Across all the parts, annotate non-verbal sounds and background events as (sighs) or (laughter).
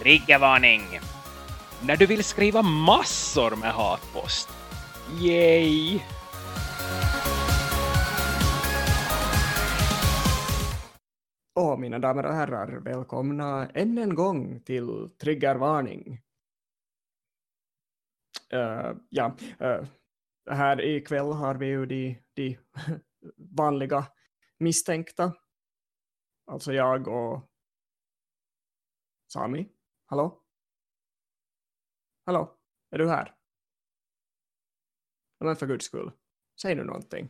Triggervarning! När du vill skriva massor med hatpost. Yay! Och mina damer och herrar, välkomna än en gång till Triggervarning. Uh, ja, uh, här ikväll har vi ju de, de (laughs) vanliga misstänkta. Alltså jag och Sami. Hallå? Hallå? Är du här? Men för guds skull, säg nu någonting.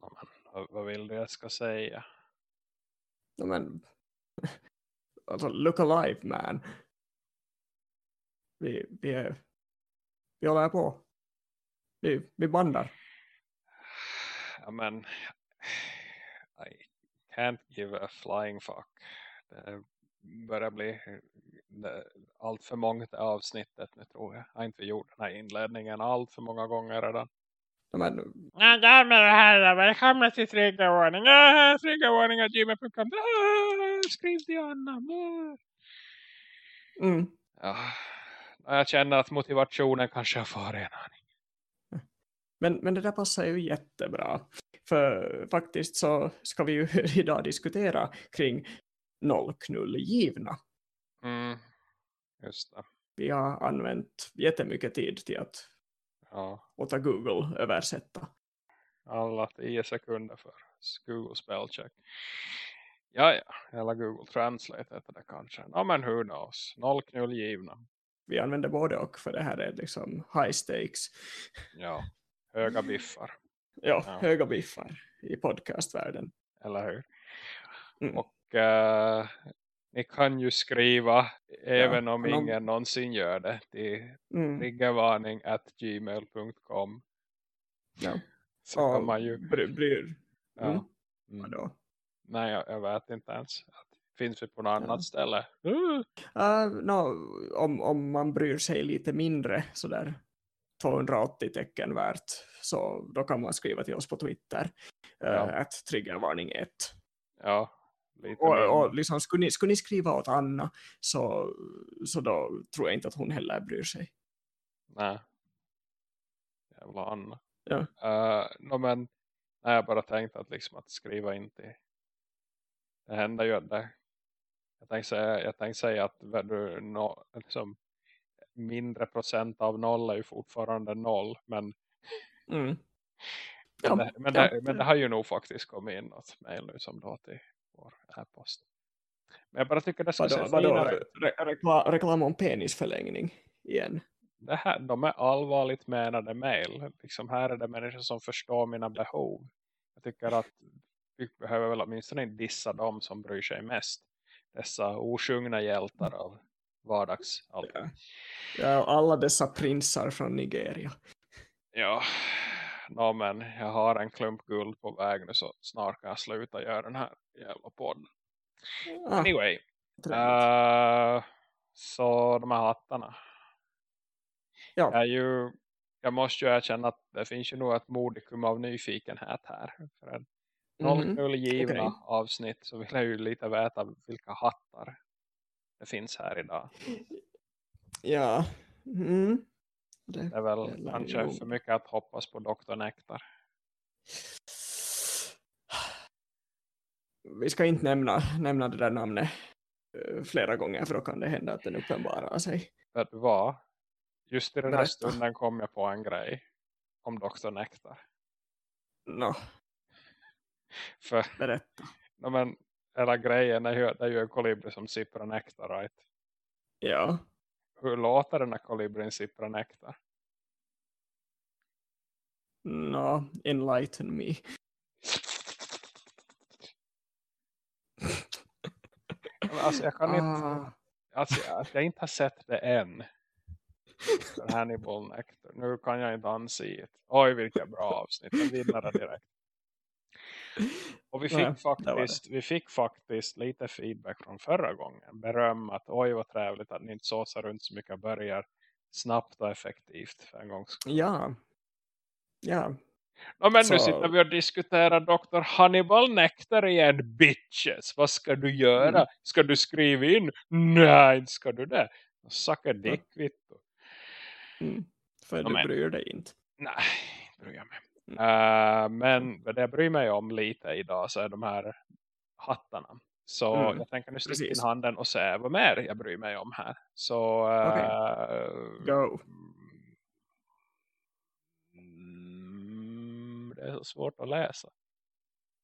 Ja, men, vad vill du jag ska säga? Ja, men, (laughs) alltså, look alive man. Vi, vi, är, vi håller på. Vi, vi bandar. Ja, men I can't give a flying fuck. Det börjar bli allt för många avsnittet nu tror jag. Jag har inte gjort den här inledningen allt för många gånger redan. Men, ja, damer och herrar, välkomna till triggervarning. Triggervarning av gmail.com. Skriv till Anna. Mm. Ja, jag känner att motivationen kanske har farit en aning. Men, men det där passar ju jättebra. För faktiskt så ska vi ju (laughs) idag diskutera kring nollknullgivna. Mm, just det. Vi har använt jättemycket tid till att ja. låta Google översätta. Alla tio sekunder för Google spellcheck. Ja, ja. Eller Google Translate heter det kanske. Ja, men who knows. Nollknullgivna. Vi använder både och för det här är liksom high stakes. Ja, höga biffar. ja, ja, höga biffar i podcastvärlden. Eller hur? Mm. Och uh, ni kan ju skriva även om någon... ingen någonsin gör det till mm. triggervarning at gmail.com ja. så och kan man ju bryr, ja. Mm. Mm. Nej, jag, jag, vet inte ens finns vi på något ja. annat ställe uh. Uh, no, om, om man bryr sig lite mindre sådär 280 tecken värt så då kan man skriva till oss på Twitter ja. uh, att triggervarning 1 ja och, och liksom, skulle, ni, skulle ni skriva åt Anna så, så då tror jag inte att hon heller bryr sig. Nej. Jävla Anna. Ja. Uh, no, men nej, jag bara tänkte att, liksom, att skriva in till det händer ju det jag tänkte säga, jag tänkte säga att du, no, liksom, mindre procent av noll är ju fortfarande noll men mm. ja, men, det, men, ja. det, men det har ju nog faktiskt kommit in något mejl nu som då till vår e-post. Men jag bara tycker det ska vadå, se re reklam, reklam om penisförlängning igen? Det här, de är allvarligt menade mejl. Liksom här är det människor som förstår mina behov. Jag tycker att vi behöver väl åtminstone dissa dem som bryr sig mest. Dessa osjungna hjältar av vardags. Ja. ja, alla dessa prinsar från Nigeria. Ja, no, men jag har en klump guld på väg nu så snart kan jag sluta göra den här jävla podden. Ah, anyway. Uh, så de här hattarna. Ja. Jag, ju, jag måste ju erkänna att det finns ju nog ett modikum av nyfikenhet här. För en mm. okay. avsnitt så vill jag ju lite veta vilka hattar det finns här idag. Ja. Mm. Det, det, är väl kanske för mycket att hoppas på Dr. Nektar. Vi ska inte nämna, nämna det där namnet flera gånger för då kan det hända att den uppenbarar sig. Vet du vad? Just i den här stunden kom jag på en grej om Dr. Nektar. No. För, Berätta. No, men, hela grejen är ju, det är ju en kolibri som sipprar nektar, right? Ja. Hur låter den här kolibrin sippra nektar? No, enlighten me. alltså jag kan ah. inte... Alltså att jag inte har sett det än. Hannibal Nectar. Nu kan jag inte anse det. Oj vilka bra avsnitt. Jag vinnare direkt. Och vi (laughs) fick, ja, faktiskt, vi fick faktiskt lite feedback från förra gången. Beröm att oj vad trevligt att ni inte såsar runt så mycket börjar snabbt och effektivt för en gång. Ja. Ja. Ja, men Så- nu sitter vi och diskuterar Dr. Hannibal Nectar igen, bitches. Vad ska du göra? Mm. Ska du skriva in? Nej, inte ska du det. Sucka dick, vittu. Mm. För Ja, du men- bryr dig inte. Nej, bryr jag mig. Mm. Eh, men vad det jag bryr mig om lite idag så är de här hattarna. Så Mm, jag tänker nu sticka in handen och se vad mer jag bryr mig om här. Så eh, Go. Mm, det är så svårt att läsa.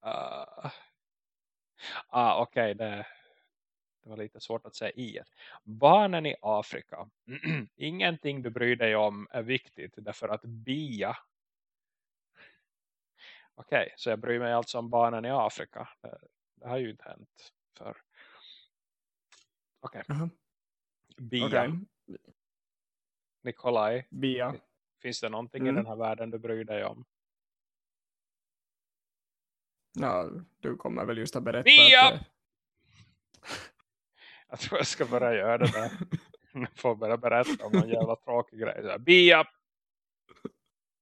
Uh, ah, Okej, det, det var lite svårt att säga i. Barnen i Afrika. (clears throat) Ingenting du bryr dig om är viktigt därför att bia. Okej, så jag bryr mig alltså om barnen i Afrika. Det, det har ju inte hänt för. Okej, Jaha. bia. Okej. Nikolaj, Bia. finns det någonting Mm. i den här världen du bryr dig om? Ja, du kommer väl just att berätta Bia! att... eh, (laughs) Jag tror jag ska börja göra det där. Jag (laughs) får börja berätta om en jävla tråkig grej. Så här, Bia!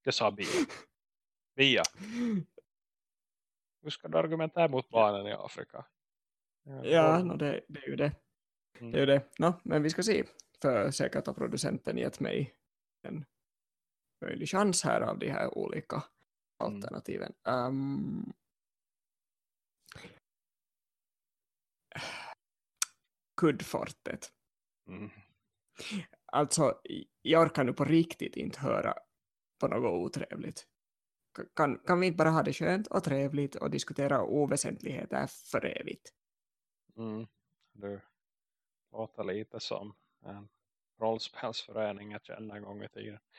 Jag sa Bia. Bia. Hur ska du argumentera mot barnen i Afrika? Ja, no, det, det är ju det. Mm. Det är ju det. No, men vi ska se. För säkert har producenten gett mig en möjlig chans här av de här olika Mm. alternativen. Um, Kuddfortet. Mm. Alltså, jag orkar nu på riktigt inte höra på något otrevligt. Kan, kan vi inte bara ha det skönt och trevligt och diskutera oväsentligheter för evigt? Mm. Du låter lite som en rollspelsförening jag känner en gång i tiden. (laughs)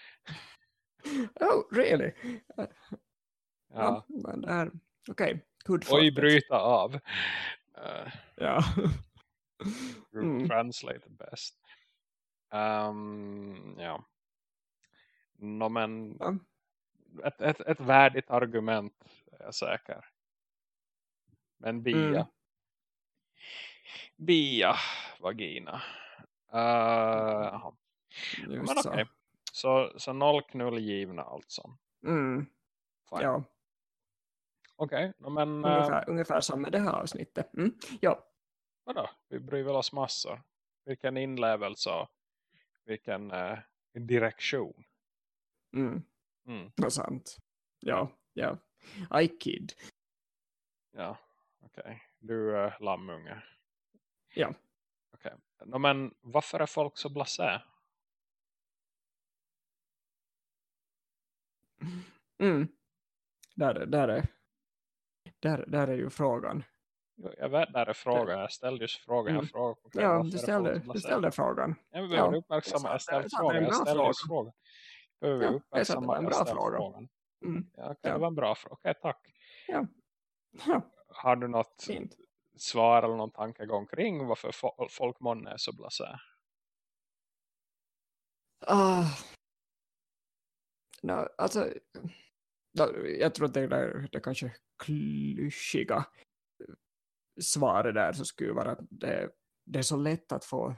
Oh, really? Ja, Ja. men det här, okej, okay. Oj, bryta av. Uh, (laughs) Ja. (laughs) Mm. translated best. Um, ja. No, men Ja. Ett, ett, ett värdigt argument är jag säker. Men bia. Mm. Bia, vagina. Uh, men okej. Så, så noll knull givna alltså. Mm, Fine. ja, Okej, no, men uh, ungefär, ungefär som med det här avsnittet. Mm, ja, vadå? Vi bryr väl oss massor. Vilken inlevelse och vilken uh, direktion. mm, Mm. sant. Ja, ja. I kid. Ja, okej. Du är uh, lammunge. Ja. Okej. No, men varför är folk så blasé? Mm. Där, där, är, där, där är ju frågan. Jag vet, där är frågan. Jag ställde just frågan. Mm. Jag okej, Ja, du ställde, du ställde frågan. Ja, vi behöver Ja, uppmärksamma. jag Jag ställde jag frågan. Jag ställde just fråga. frågan. Behöver vi Ja, sa att det uppmärksamma? en bra fråga. frågan. Mm. Ja, okej, Ja. det var en bra fråga. Okej, tack. Ja, Har du något fint. svar eller någon tankegång kring varför fo- folk månne är så blasé? Ah. No, alltså, no, jag tror att det där det kanske klyschiga svaret där så skulle vara att det, det är så lätt att få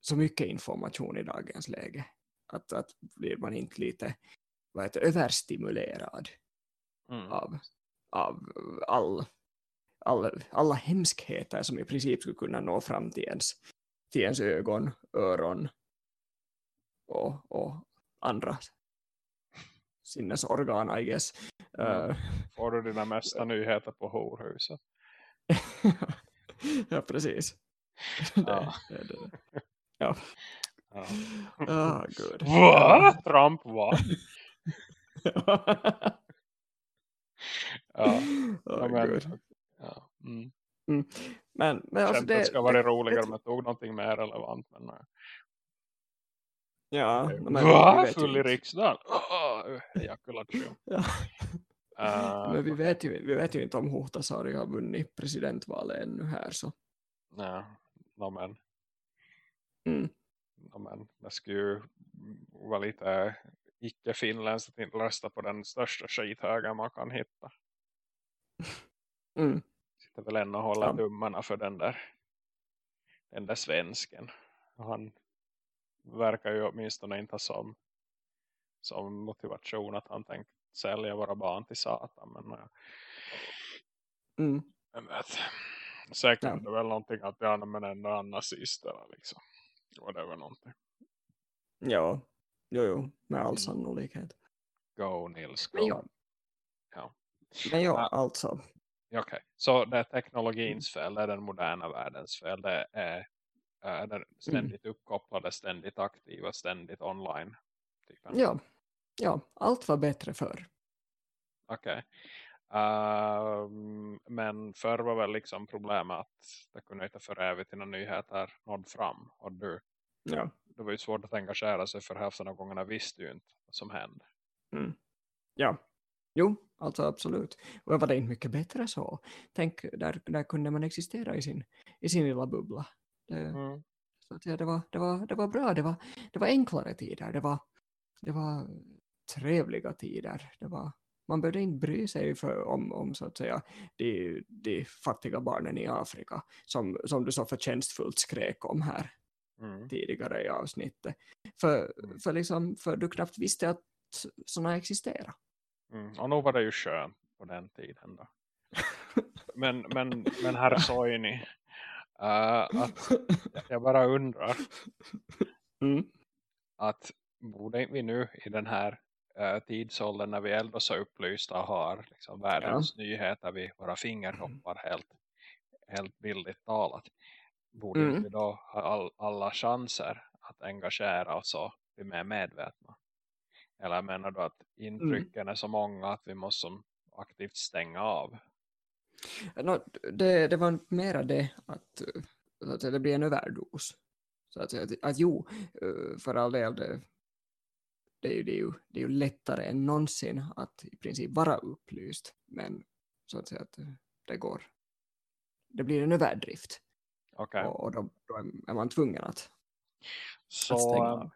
så mycket information i dagens läge. Att, att blir man inte lite vad heter, överstimulerad Mm. av, av all, all, alla hemskheter som i princip skulle kunna nå fram till ens, till ens ögon, öron och, och andra sinnesorgan, I guess. Mm. Eh, Får du dina mesta nyheter på horhuset? (laughs) ja, precis. Ja. Det, det, det. Ja. Ah, good. Va? Trump va? (laughs) Ja, Oh, men, ja. Mm. Men, men alltså det ska vara roligare om jag tog någonting mer relevant. Men, nej. ja, (laughs) men vi Va? Full i riksdagen? Oh. Ja. Uh, Men vi vet, ju, vi vet ju inte om Huhtasaari har vunnit presidentvalet ännu här. Så. nej, no, men, Mm. No, men det skulle ju vara lite icke-finländskt att inte rösta på den största skithögen man kan hitta. Mm. Sitter väl än och håller Ja. tummarna för den där den där svensken. Och Han verkar ju åtminstone inte som, som motivation att han tänker sälja våra barn till satan. Men, uh, Mm. jag vet. Säkert Ja. är det väl någonting att jag men ändå är nazister liksom. Var någonting. Ja, jo, jo, med all sannolikhet. Go Nils, go. Men ja, Ja. men ja Ja. alltså. Okej, så det är teknologins fel, det är den moderna världens fel. Det är, är den ständigt uppkopplade, ständigt aktiva, ständigt online. Typen. Ja, ja, allt var bättre förr. Okej. Ehm, men förr var väl liksom problemet att det kunde inte för evigt innan nyheter nådde fram. Och du, Ja. det var ju svårt att engagera sig för hälften av gångerna visste ju inte vad som hände. Mm. Ja, jo, alltså absolut. Och var det inte mycket bättre så? Tänk, där, där kunde man existera i sin, i sin lilla bubbla. Det, Mm. så att, ja, det, var, det, var, det var bra, det var, det var enklare tider, det var, det var trevliga tider. Det var, man behövde inte bry sig för, om, om så att säga, de, de fattiga barnen i Afrika som, som du så förtjänstfullt skrek om här Mm. tidigare i avsnittet. För, Mm. för, liksom, för du knappt visste att sådana existerar. Mm. Och nog var det ju skönt på den tiden då. (laughs) Men, men, men herr Soini, uh, att jag bara undrar Mm. att borde vi nu i den här uh, tidsåldern när vi är äldre så upplysta och har liksom världens nyheter vid våra fingertoppar helt, helt billigt talat. Borde Mm. vi då ha all, alla chanser att engagera oss och bli mer medvetna? Eller menar du att intrycken är så många att vi måste som aktivt stänga av? No, det, det var mera det att, eh, att det blir en överdos. Så att, att, att jo, eh, för all del, det, det, är ju, det, är ju, det är ju lättare än någonsin att i princip vara upplyst. Men så att säga att eh, det går. Det blir en överdrift. Okej, Och, och då, då är man tvungen att, att så, stänga eh, av.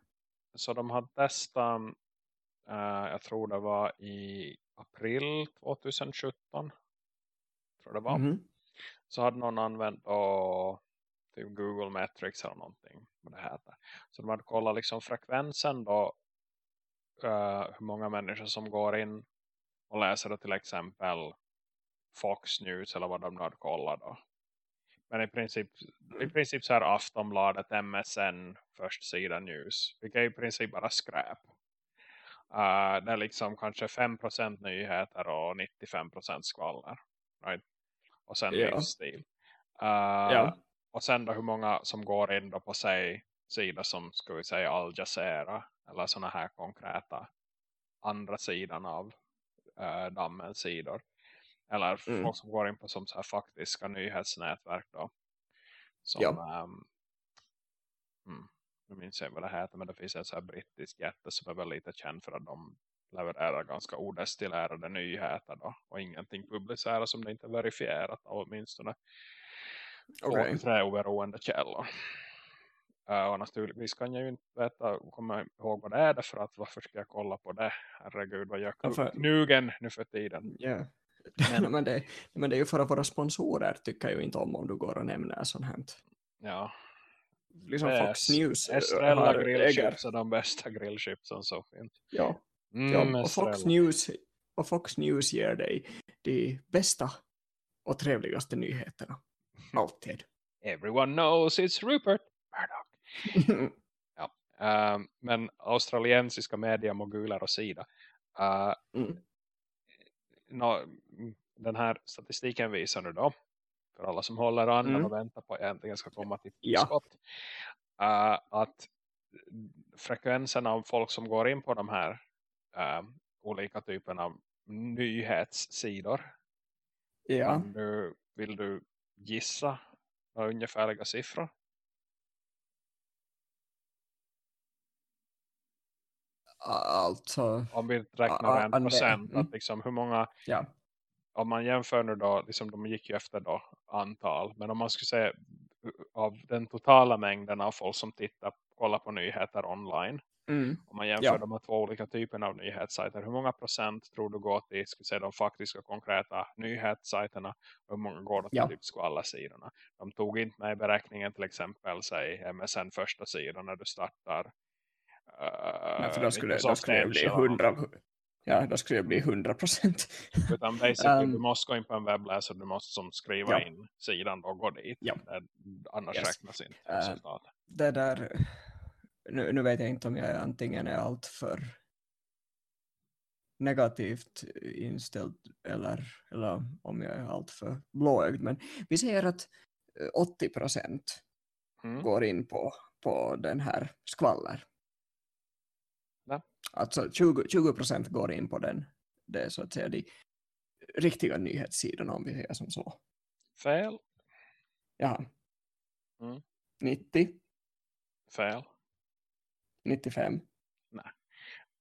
så de har testat, eh, jag tror det var i april 2017, tror det var. Mhm. Så hade någon använt då, typ Google Metrics eller någonting, vad det heter. Så de hade kollat liksom frekvensen då, eh, hur många människor som går in och läser då till exempel Fox News eller vad de nu hade kollat då. Men i princip, i princip så här Aftonbladet, MSN, först sida news. Vilket är i princip bara skräp. Uh, det är liksom kanske 5% nyheter och 95% skvaller. Right? Och sen Ja. livsstil. Uh, Ja. Och sen då hur många som går in då på sig sidor som ska vi säga Al Jazeera. Eller sådana här konkreta andra sidan av uh, dammens sidor. Eller Mm. folk som går in på som så här faktiska nyhetsnätverk då. Som, Ja. mm, nu minns jag vad det heter men det finns en så här brittisk jätte som är väl lite känd för att de levererar ganska odestillerade nyheter då. Och ingenting publiceras som det inte är verifierat av åtminstone okay. tre oberoende källor. Uh, och naturligtvis kan jag ju inte veta, komma ihåg vad det är det för att varför ska jag kolla på det? Herregud, vad gör Ja, knugen nu för tiden? Ja. (laughs) Men- Men, det, men det är ju för att våra sponsorer tycker ju inte om om du går och nämner sånt här. Ja, Liksom Yes. Fox News Estrella äger. grillchips är de bästa grillchipsen som finns. Ja, Mm, ja, och, Estrella. Fox News, och Fox News ger dig de bästa och trevligaste nyheterna. Alltid. Everyone knows it's Rupert Murdoch. (laughs) Ehm, men australiensiska mediemoguler och sida. Uh, Mm. nå, den här statistiken visar nu då. För alla som håller an Mm. och väntar på att jag äntligen ska komma till Ja. skott. Uh, att frekvensen av folk som går in på de här uh, olika typerna av nyhetssidor. Ja, du, vill du gissa några ungefärliga siffror? Alltså, Om vi räknar en procent. mm. Att liksom hur många, ja. om man jämför nu då, liksom de gick ju efter då antal. Men om man skulle säga av den totala mängden av folk som tittar, kollar på nyheter online. Mm. Om man jämför Ja. de här två olika typerna av nyhetssajter. Hur många procent tror du går till ska säga, de faktiska konkreta nyhetssajterna? Och hur många går till Ja. typ skvallersidorna? De tog inte med i beräkningen till exempel säg MSN första sidan när du startar. Uh, Nej, för då skulle, då skulle det bli 100, ja, då skulle det bli 100 procent. Utan basically, Um, du måste gå in på en webbläsare, du måste som skriva Ja. in sidan och gå dit. Ja. Det, annars Yes. räknas inte Uh, det där, nu, nu vet jag inte om jag antingen är allt för negativt inställd eller, eller om jag är allt för blåögd. Men vi säger att eh, 80 procent Mm. går in på, på den här skvaller. Ja. Alltså 20, 20 procent går in på den, det är så att säga de riktiga nyhetssidorna om vi säger som så. Fel, Jaha. Mm. 90, fel. 95.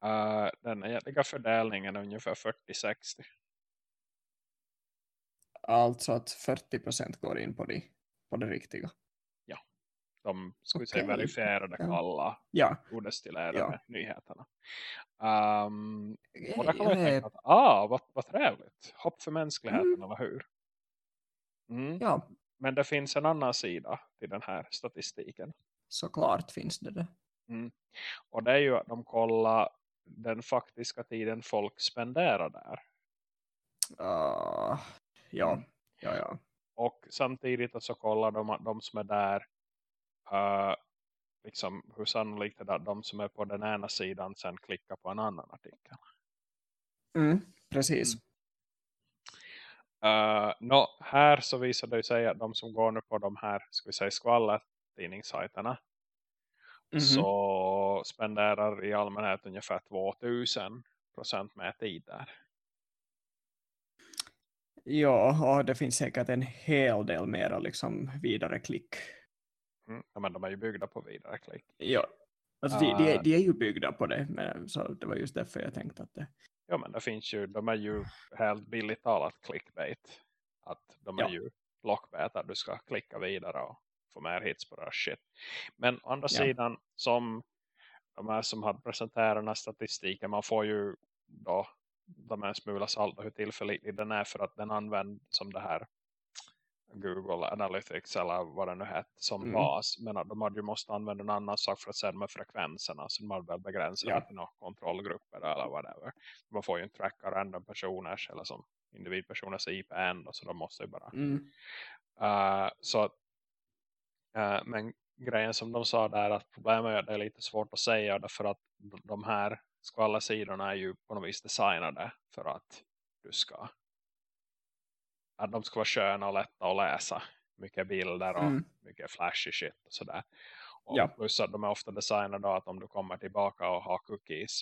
Uh, den egentliga fördelningen är ungefär 40-60. Alltså att 40 procent går in på det, på det riktiga. De skulle säga verifierade, kalla, Ja, odestillerade Ja. nyheterna. Um, och där kan jag man ju är, tänka att, ah, vad, vad trevligt. Hopp för mänskligheten, Mm. eller hur? Mm. ja, Men det finns en annan sida till den här statistiken. såklart finns det det. Och det är ju att de kollar den faktiska tiden folk spenderar där. Ah, ja, Mm. ja, ja. Och samtidigt så kollar de att de som är där uh, liksom hur sannolikt är det att de som är på den ena sidan sen klickar på en annan artikel. Mm, precis. Uh, no, här så visar det sig att de som går nu på de här ska vi säga skvallertidningssajterna Mhm. så spenderar i allmänhet ungefär 2000 procent mer tid där. Ja, och det finns säkert en hel del mera liksom vidare klick. Mm. Ja, men de är ju byggda på vidare klick. Ja. Alltså de, de, Ah. är- de är ju byggda på det, men, så det var just därför jag tänkte att det... Ja men det finns ju, de är ju helt billigt talat clickbait. Att de är Ja. ju lockbait att du ska klicka vidare och få mer hits på det här shit. Men å andra Ja. sidan som de här som har presenterat den här statistiken, man får ju då de är en smula salt och hur tillförlitlig den är för att den används som det här Google Analytics eller vad det nu heter som Mm. bas. Men de hade ju måste använda en annan sak för att se här frekvenserna. Så de hade väl begränsat Ja. till några kontrollgrupper eller whatever. Man får ju inte tracka random personers eller som individpersoners IP ändå. Så de måste ju bara. Mm. Uh, så uh, men grejen som de sa där att problemet är att det är lite svårt att säga därför att de här skvallersidorna är ju på något vis designade för att du ska att de ska vara sköna och lätta att läsa. Mycket bilder och Mm. mycket flashy shit och sådär. Och Ja. plus att de är ofta designade då att om du kommer tillbaka och har cookies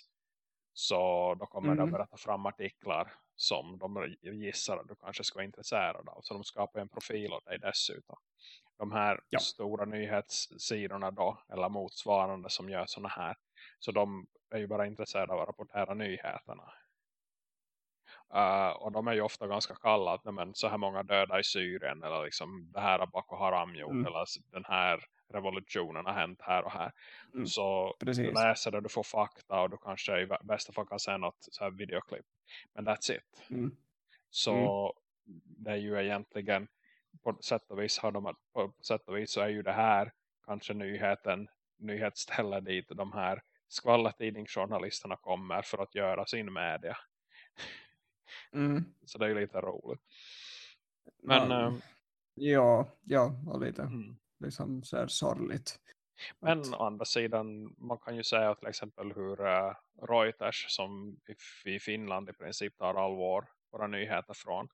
så då kommer Mm. de berätta fram artiklar som de gissar att du kanske ska vara intresserad av. Så de skapar en profil åt dig dessutom. De här Ja. stora nyhetssidorna då, eller motsvarande som gör såna här. Så de är ju bara intresserade av att rapportera nyheterna. Uh, och de är ju ofta ganska kalla att "Nej, men, så här många döda i Syrien eller liksom det här har Boko Haram gjort Mm. eller den här revolutionen har hänt här och här. Mm. Så du Precis. läser det, du får fakta och du kanske i bästa fall kan se något så här videoklipp. Men that's it. Mm. Så det är ju egentligen på sätt och vis har de på sätt och vis så är ju det här kanske nyheten nyhetsställe dit de här skvallertidningsjournalisterna kommer för att göra sin media. Mm. Så det är ju lite roligt. Men, Ja, ehm, ja, ja, och lite mm. liksom så här sorgligt. Men Att- å andra sidan, man kan ju säga till exempel hur uh, Reuters som i, i Finland i princip tar all vår, våra nyheter från.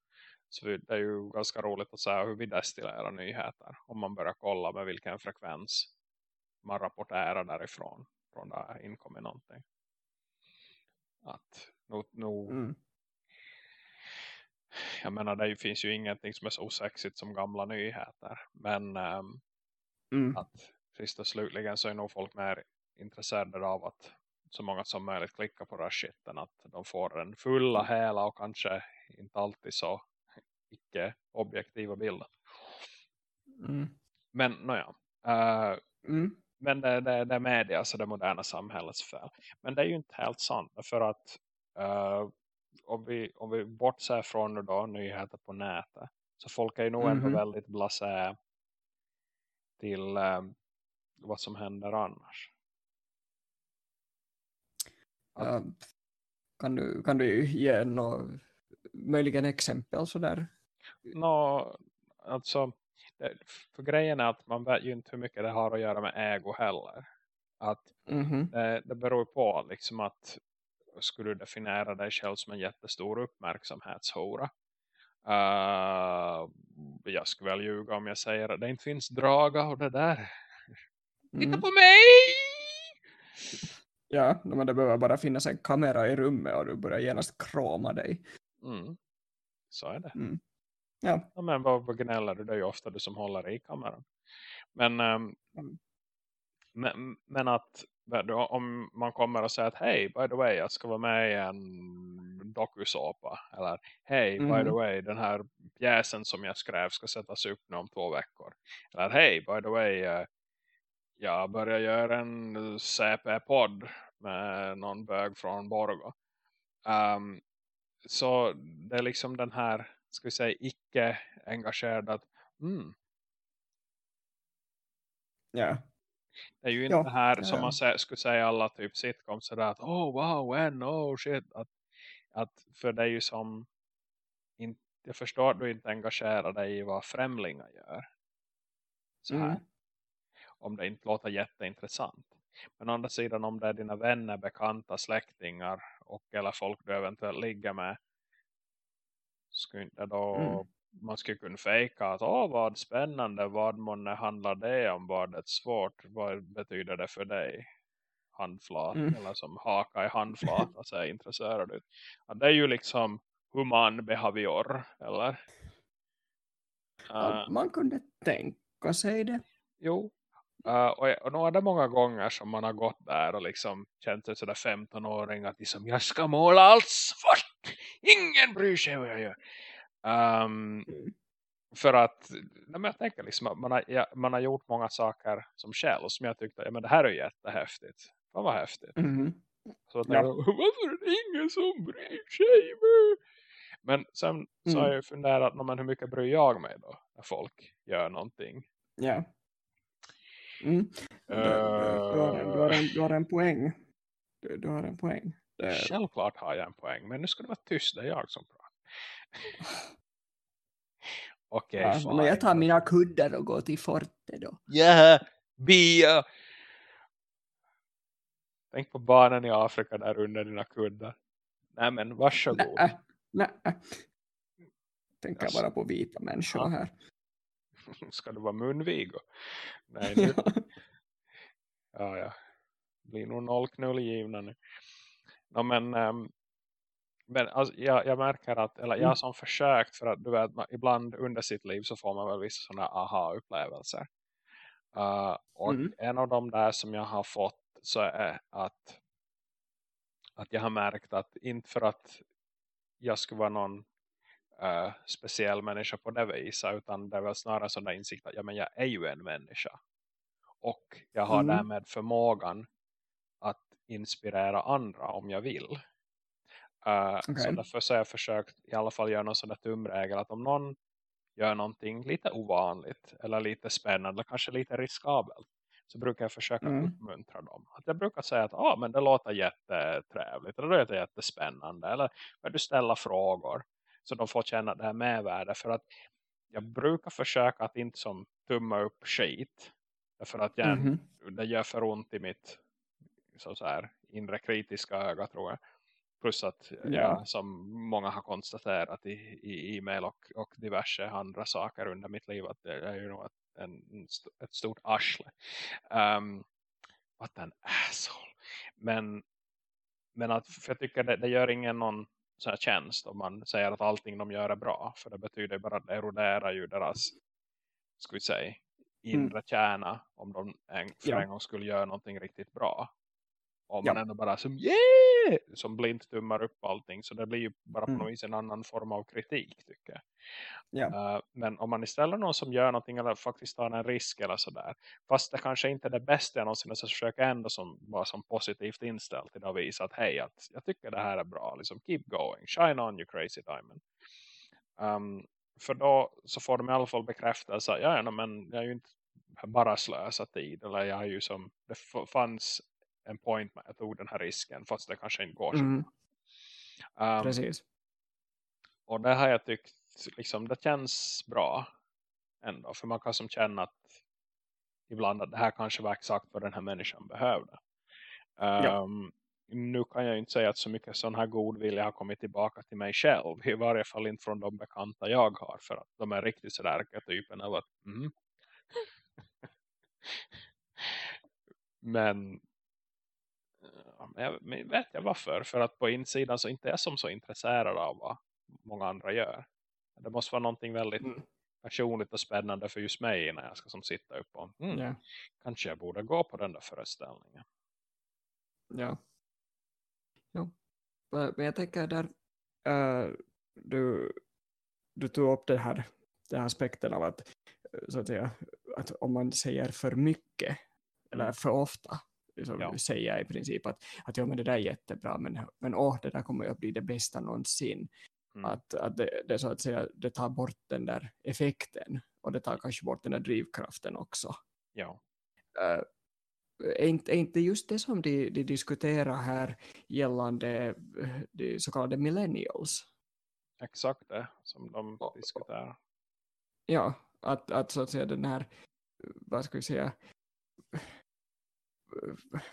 Så det är ju ganska roligt att säga hur vi destillerar nyheter. Om man börjar kolla med vilken frekvens man rapporterar därifrån. Från där inkommer någonting. Att nu, nu, Mm. Jag menar det finns ju ingenting som är så osexigt som gamla nyheter. Men ehm, Mm. att sist och slutligen så är nog folk mer intresserade av att så många som möjligt klickar på den här. Att de får den fulla, hela och kanske inte alltid så icke objektiva bilden. Mm. Men nåja. Uh, Mm. men det, det, det är media, alltså det moderna samhällets fel. Men det är ju inte helt sant. För att uh, om, vi, om vi bortser från då, nyheter på nätet. Så folk är ju nog ändå Mhm. väldigt blasé till eh, vad som händer annars. Att- Ja, Kan du, kan du ge något, möjligen exempel sådär? Nå, alltså, för grejen är att man vet ju inte hur mycket det har att göra med ägo heller. Att Mhm. det, det beror på liksom att skulle du definiera dig själv som en jättestor uppmärksamhetshora. Uh, jag skulle väl ljuga om jag säger att det inte finns draga och det där. Titta Mm. på mig! Ja, men det behöver bara finnas en kamera i rummet och du börjar genast krama dig. Mm. Så är det. Ja, Ja, men vad, vad gnäller du? Det är ju ofta du som håller i kameran. Men, Mm. men, men att om man kommer och säger att hej, by the way, jag ska vara med i en dokusåpa. Eller hej, by the Mhm. way, den här pjäsen som jag skrev ska sättas upp nu om två veckor. Eller hej, by the way, eh, jag börjar göra en CP-podd med någon bög från Borgo. Ehm, så det är liksom den här, ska vi säga, icke engagerad att mm, ja. Det är ju inte Ja, här som man sä- skulle säga alla typ sitcoms sådär att oh wow, when, oh shit. Att, att för det är ju som in, jag förstår att du inte engagerar dig i vad främlingar gör. Så här. Mm. Om det inte låter jätteintressant. Men å andra sidan om det är dina vänner, bekanta, släktingar och eller folk du eventuellt ligger med. Skulle inte då Mm. Man skulle kunna fejka att åh vad spännande, vad månne handlar det om, vad är svårt, vad betyder det för dig? Handflat, Mm. eller som haka i handflat, (laughs) alltså är intresserad ut. Ja, det är ju liksom human behavior, eller? Ja, Uh, man kunde tänka sig det. jo, Uh, och, och nog är det många gånger som man har gått där och liksom känt sig sådär 15-åring att liksom, jag ska måla allt svart. Ingen bryr sig vad jag gör. Um, Mm. för att nej, men jag tänker liksom att man har, ja, man har gjort många saker som själv som jag tyckte, ja men det här är ju jättehäftigt. Fan vad häftigt. Mhm. Så att Ja. jag, varför är det ingen som bryr sig? Men sen så Mm. har jag ju funderat, "Nå, men hur mycket bryr jag mig då? När folk gör någonting. Ja. Mm. Du, du, du, har en, du, har en, du har en poäng. Du, du har en poäng. Det, Självklart har jag en poäng. Men nu ska det vara tyst, det är jag som pratar. Okej, ja, fine. men jag tar mina kuddar och går till fortet då. Yeah, Bia! Tänk på barnen i Afrika där under dina kuddar. Nej men varsågod. Nej, nej. Tänker Jaså. bara på vita människor Ja. här. (laughs) Ska du vara munvigo? Nej (laughs) nu. Ja, ja. Blir nog noll knullgivna nu. No, men ehm, men alltså, jag, jag märker att, eller jag Mm. som försökt för att du vet, ibland under sitt liv så får man väl vissa sådana aha-upplevelser. Uh, och Mm. en av de där som jag har fått så är att att jag har märkt att inte för att jag skulle vara någon eh, speciell människa på det viset utan det är väl snarare där insikt att ja, men jag är ju en människa. Och jag har Mm. därmed förmågan att inspirera andra om jag vill. Eh, Så Okej. därför så har jag försökt i alla fall göra någon sån där tumregel att om någon gör någonting lite ovanligt eller lite spännande eller kanske lite riskabelt så brukar jag försöka Mm. uppmuntra dem. Att jag brukar säga att ah, men det låter jättetrevligt eller det låter jättespännande eller att du ställer frågor så de får känna det här medvärde för att jag brukar försöka att inte som tumma upp skit för att jag, Mhm. det gör för ont i mitt så så här, inre kritiska öga tror jag. Plus att Ja. ja, som många har konstaterat i, i e-mail och, och diverse andra saker under mitt liv att det är ju nog ett, en, ett stort arsle. Um, what an asshole. Men, men att, för jag tycker det, det gör ingen någon så här tjänst om man säger att allting de gör är bra. För det betyder bara att det eroderar ju deras, ska vi säga, inre kärna om de en, för Ja. en gång skulle göra någonting riktigt bra. Om Ja. man ändå bara som yeah! Som blint tummar upp allting. Så det blir ju bara på Mm. något vis en annan form av kritik tycker jag. Ja. Uh, men om man istället någon som gör någonting eller faktiskt tar en risk eller sådär. Fast det kanske inte är det bästa jag någonsin har, så försöker jag ändå som, vara som positivt inställd till att visa att hej, att jag tycker det här är bra. Liksom keep going, shine on you crazy diamond. Um, för då så får de i alla fall bekräftelse ja, ja, men jag är ju inte bara slösa tid. Eller jag är ju som, det fanns en point med att jag tog den här risken fast det kanske inte går så Mm. Um, Precis. Och det har jag tyckt, liksom, det känns bra ändå. För man kan som känna att ibland att det här kanske var exakt vad den här människan behövde. Ja. Um, nu kan jag inte säga att så mycket sån här god vilja har kommit tillbaka till mig själv. I varje fall inte från de bekanta jag har. För att de är riktigt sådär typen av att mm. (laughs) men jag vet jag varför. För att på insidan så inte är jag som så intresserad av vad många andra gör. Det måste vara någonting väldigt mm. personligt och spännande för just mig när jag ska som sitta upp och mm, yeah. kanske jag borde gå på den där föreställningen. Ja. ja. Men jag tänker där uh, du, du tog upp det här, den här aspekten av att, så att, säga, att om man säger för mycket eller mm. för ofta som ja. säger i princip att, att ja, men det där är jättebra men, men åh, det där kommer att bli det bästa någonsin. Mm. Att, att det, det, så att säga, det tar bort den där effekten och det tar kanske bort den där drivkraften också. Ja. Uh, är inte, är inte just det som de, de diskuterar här gällande de så kallade millennials? Exakt det som de diskuterar. Ja, att, att så att säga den här, vad ska vi säga,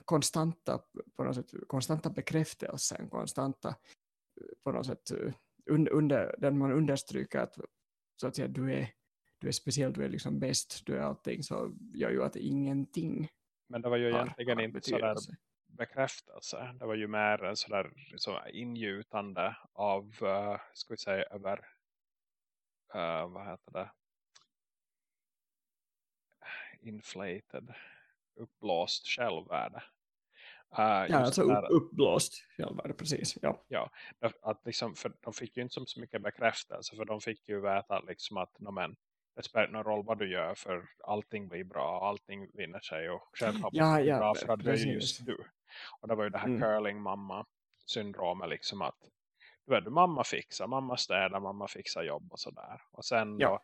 konstanta, på något sätt, konstanta bekräftelsen, konstanta på något sätt under, under, den man understryker att, så att säga, du, är, du är speciell, du är liksom bäst, du är allting, så gör ju att ingenting Men det var ju egentligen har inte sådär bekräftelse. Det var ju mer en sådär så ingjutande av, uh, ska vi säga, över uh, vad heter det? Inflated uppblåst självvärde. Uh, ja, alltså där, uppblåst självvärde, precis. Ja, ja att liksom, för de fick ju inte så mycket bekräftelse för de fick ju veta liksom att men, det spelar någon roll vad du gör för allting blir bra, allting vinner sig och självklart ja, ja, bra för att det är just du. Och det var ju det här mm. curling-mamma-syndromet liksom att du vet, mamma fixar, mamma städar, mamma fixar jobb och sådär. Och sen ja. då,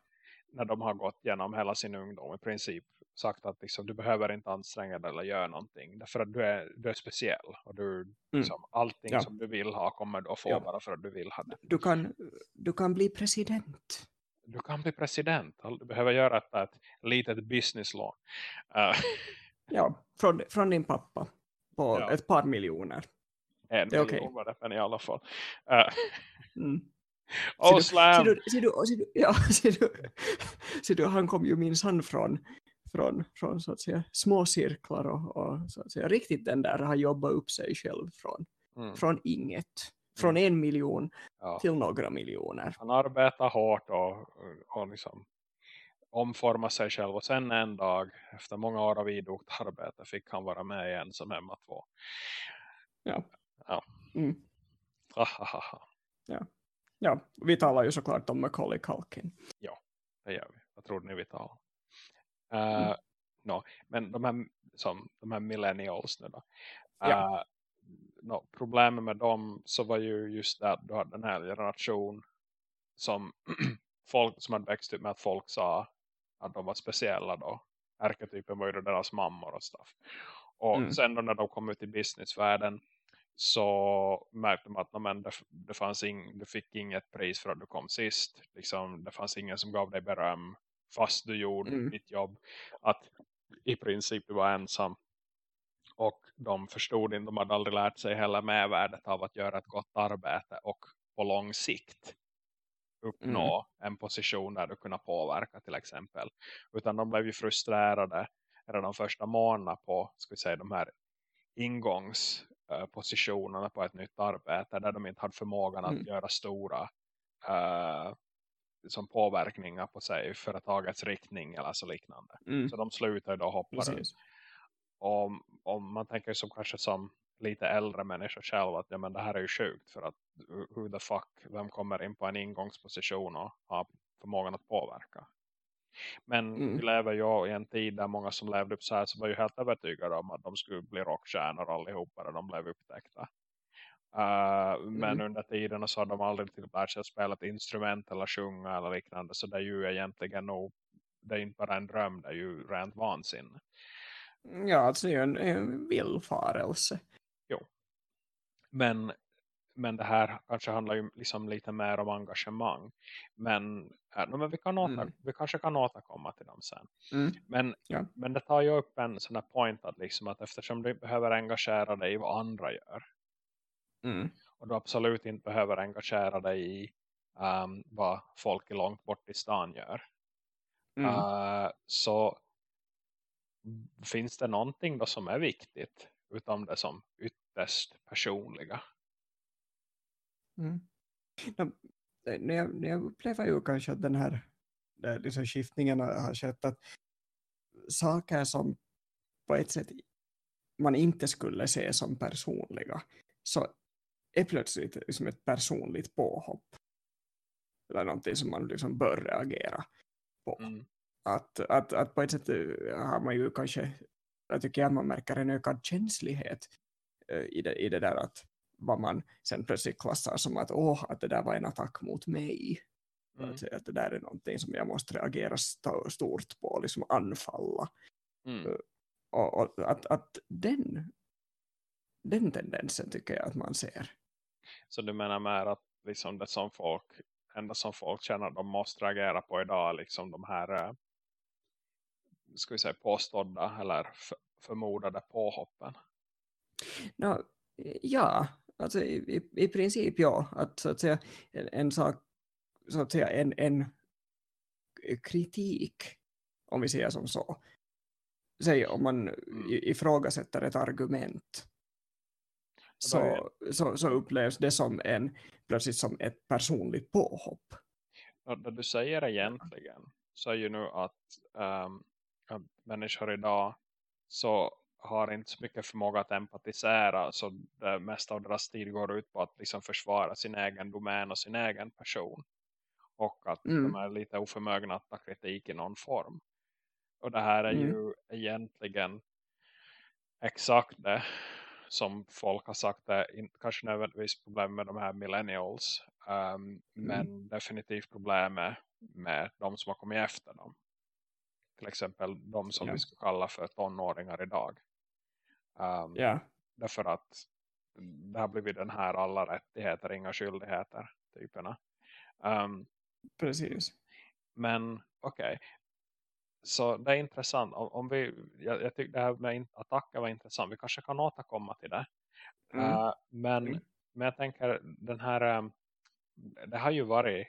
när de har gått genom hela sin ungdom i princip sagt att liksom, du behöver inte anstränga dig eller göra någonting. Därför att du är, du är speciell. Och du, mm. liksom, allting ja. som du vill ha kommer du att få ja. bara för att du vill ha det. Du kan, du kan bli president. Du kan bli president. Du behöver göra ett, ett litet business lån. Uh. (laughs) Ja, från, från din pappa. På ja. ett par miljoner. En miljon okay. var det, men i alla fall. Uh. Mm. (laughs) Oh, slam! Ser du, ser du, ser du, ja, (laughs) ser du, ser du, han kom ju minsann från från, från så att säga, små cirklar och, och, så att säga, riktigt den där har jobbat upp sig själv från, mm. från inget. Från mm. en miljon ja. till några miljoner. Han arbetar hårt och, och liksom omforma sig själv och sen en dag efter många år av idogt arbete fick han vara med igen som hemma två. Ja. Ja. Mm. ja. Ja, vi talar ju såklart om Macaulay Culkin. Ja, det gör vi. Vad tror ni vi talar? Uh, mm. no, men de här, som, de här millennials nu då. Ja. Uh, no, problemet med dem så var ju just det att du hade den här generation som (clears throat) folk som hade växt upp med att folk sa att de var speciella då. Arketypen var ju deras mammor och stuff. Och mm. sen då när de kom ut i businessvärlden så märkte man att men, det, det fanns ing, du fick inget pris för att du kom sist. Liksom, det fanns ingen som gav dig beröm fast du gjorde mm. ditt jobb. Att i princip du var ensam. Och de förstod inte, de hade aldrig lärt sig heller mervärdet av att göra ett gott arbete och på lång sikt uppnå mm. en position där du kunde påverka till exempel. Utan de blev ju frustrerade redan första månaderna på ska vi säga, de här ingångspositionerna på ett nytt arbete där de inte hade förmågan mm. att göra stora uh, som påverkningar på sig företagets riktning eller så liknande. Mm. Så de slutar då hoppa Om, om man tänker som kanske som lite äldre människor själva att ja, men det här är ju sjukt för att who the fuck, vem kommer in på en ingångsposition och har förmågan att påverka. Men mm. vi lever ju i en tid där många som levde upp så här så var ju helt övertygade om att de skulle bli rockstjärnor allihopa när de blev upptäckta. Uh, men mm. under tiden så har de aldrig till lärt sig att spela ett instrument eller sjunga eller liknande. Så det är ju egentligen nog, det är inte bara en dröm, det är ju rent vansinne. Ja, alltså det är ju en, en villfarelse. Jo. Men men det här kanske handlar ju liksom lite mer om engagemang. Men, äh, men vi, kan åter, mm. vi kanske kan återkomma till dem sen. Mm. Men, ja. men det tar ju upp en sån här point att, liksom att eftersom du behöver engagera dig i vad andra gör. Mm. Och du absolut inte behöver engagera dig i um, vad folk långt bort i stan gör. Uh, så finns det någonting då som är viktigt utom det som ytterst personliga? Mm. No, när, jag, när jag upplever ju kanske att den här där liksom skiftningen har skett att saker som på ett sätt man inte skulle se som personliga så är plötsligt liksom ett personligt påhopp eller någonting som man liksom bör reagera på. Mm. Att, att, att på ett sätt har man ju kanske jag tycker att man märker en ökad känslighet uh, i, det, i det där att vad man sen plötsligt klassar som att åh, att det där var en attack mot mig. Mm. Att, att det där är någonting som jag måste reagera st stort på, liksom anfalla. Mm. Uh, och, och, att, att den, den tendensen tycker jag att man ser. Så du menar mer att liksom det som folk enda som folk känner att de måste reagera på idag liksom de här uh, ska vi säga påstådda eller förmodade påhoppen? No, ja, alltså i, i, i princip ja. Att, så att säga, en, en sak, så att säga, en, en kritik, om vi säger som så. Säg om man mm. ifrågasätter ett argument så, så, så upplevs det som en plötsligt som ett personligt påhopp. Det du säger egentligen så är ju nu att um, människor idag så har inte så mycket förmåga att empatisera så det mesta av deras tid går ut på att liksom försvara sin egen domän och sin egen person och att mm. de är lite oförmögna att ta kritik i någon form och det här är mm. ju egentligen exakt det som folk har sagt är kanske nödvändigtvis problem med de här millennials um, mm. men definitivt problem med, de som har kommit efter dem till exempel de som ja. vi skulle kalla för tonåringar idag. Um, ja. Därför att det har blivit den här alla rättigheter, inga skyldigheter typerna. Um, Precis. Men okej. Okay. Så det är intressant. Om, om vi, jag, jag tycker det här med attacker var intressant. Vi kanske kan återkomma till det. Mm. Uh, men, mm. men jag tänker den här um, det har ju varit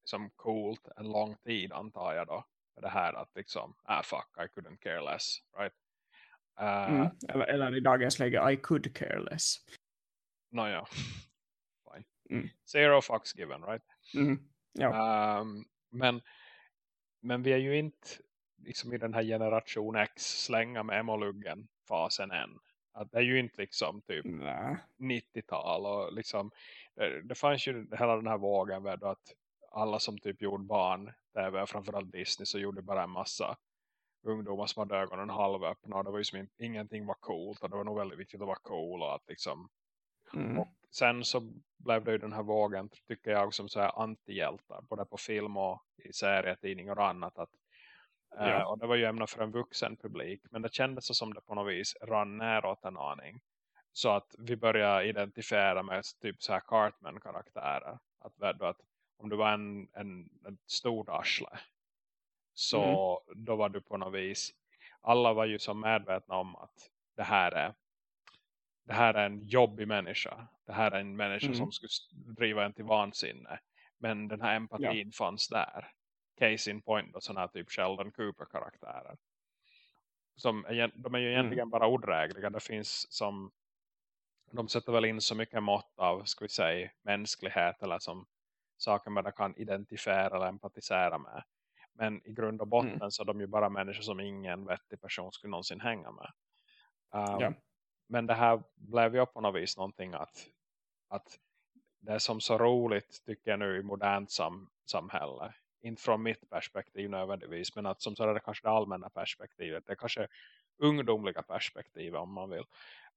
liksom coolt en lång tid antar jag då det här att liksom, ah fuck, I couldn't care less, right? Uh, mm. eller, eller i dagens läge, I could care less. Nåja, fine. Mm. Zero fucks given, right? Mm. Ja. Um, men, men vi är ju inte liksom i den här generation X slänga med emoluggen fasen än. Att det är ju inte liksom typ 90-tal och liksom det, det fanns ju hela den här vågen med att alla som typ gjorde barn tv, framförallt Disney så gjorde bara en massa ungdomar som hade ögonen halvöppna och det var ju som ingenting var coolt och det var nog väldigt viktigt att vara cool och att liksom mm. och sen så blev det ju den här vågen tycker jag som så här antihjältar både på film och i serietidningar och annat att eh, ja. uh, och det var ju ämne för en vuxen publik men det kändes som det på något vis rann näråt en aning så att vi börjar identifiera med typ så här Cartman-karaktärer att, att om du var en, en, en stor arsle så mm. då var du på något vis alla var ju så medvetna om att det här är det här är en jobbig människa. Det här är en människa mm. som skulle driva en till vansinne. Men den här empatin ja. fanns där. Case in point och sådana här typ Sheldon Cooper-karaktärer. Som, de är ju egentligen mm. bara odrägliga. Det finns som de sätter väl in så mycket mått av, ska vi säga, mänsklighet eller som saker man kan identifiera eller empatisera med. Men i grund och botten mm. så är de ju bara människor som ingen vettig person skulle någonsin hänga med. Um, ja. Men det här blev ju på något vis någonting att, att det är som så roligt tycker jag nu i modernt sam samhälle. Inte från mitt perspektiv nödvändigtvis men att som så är det kanske det allmänna perspektivet. Det är kanske ungdomliga perspektiv om man vill.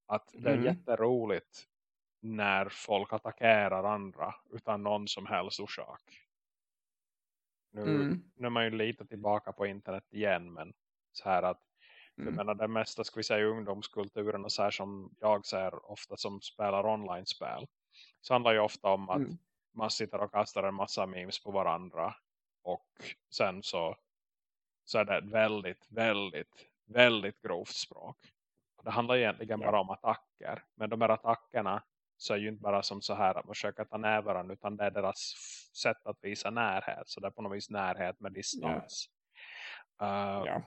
Att det är mm. jätteroligt när folk attackerar andra utan någon som helst orsak. Nu, mm. nu är man ju lite tillbaka på internet igen men så här att mm. jag menar det mesta ska vi säga ungdomskulturen och så här som jag ser ofta som spelar online-spel så handlar ju ofta om att Mm. man sitter och kastar en massa memes på varandra och sen så, så är det ett väldigt, väldigt, väldigt grovt språk. Det handlar egentligen bara om attacker. Men de här attackerna så är ju inte bara som så här att man försöker ta ner varandra utan det är deras sätt att visa närhet. Så det är på något vis närhet med distans. Uh, Ja.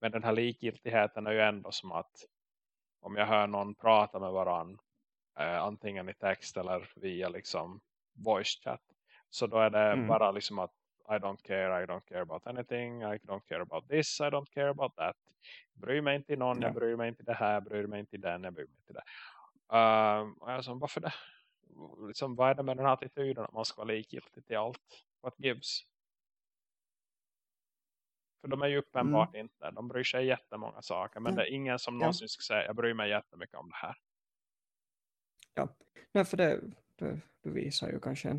Men den här likgiltigheten är ju ändå som att om jag hör någon prata med varann eh, antingen i text eller via liksom voice chat så då är det Mm. bara liksom att I don't care, I don't care about anything, I don't care about this, I don't care about that. Bryr mig inte någon, jag Ja. bryr mig inte det här, bryr mig inte den, jag bryr mig inte det. Uh, och jag sa, varför det? Liksom, vad är det med den här attityden att man ska vara likgiltig till allt? What gives? För de är ju uppenbart inte. De bryr sig jättemånga saker. Men Mm. Ja. det är ingen som Ja. någonsin ska säga jag bryr mig jättemycket om det här. Ja, Nej, för det, det, det visar ju kanske en,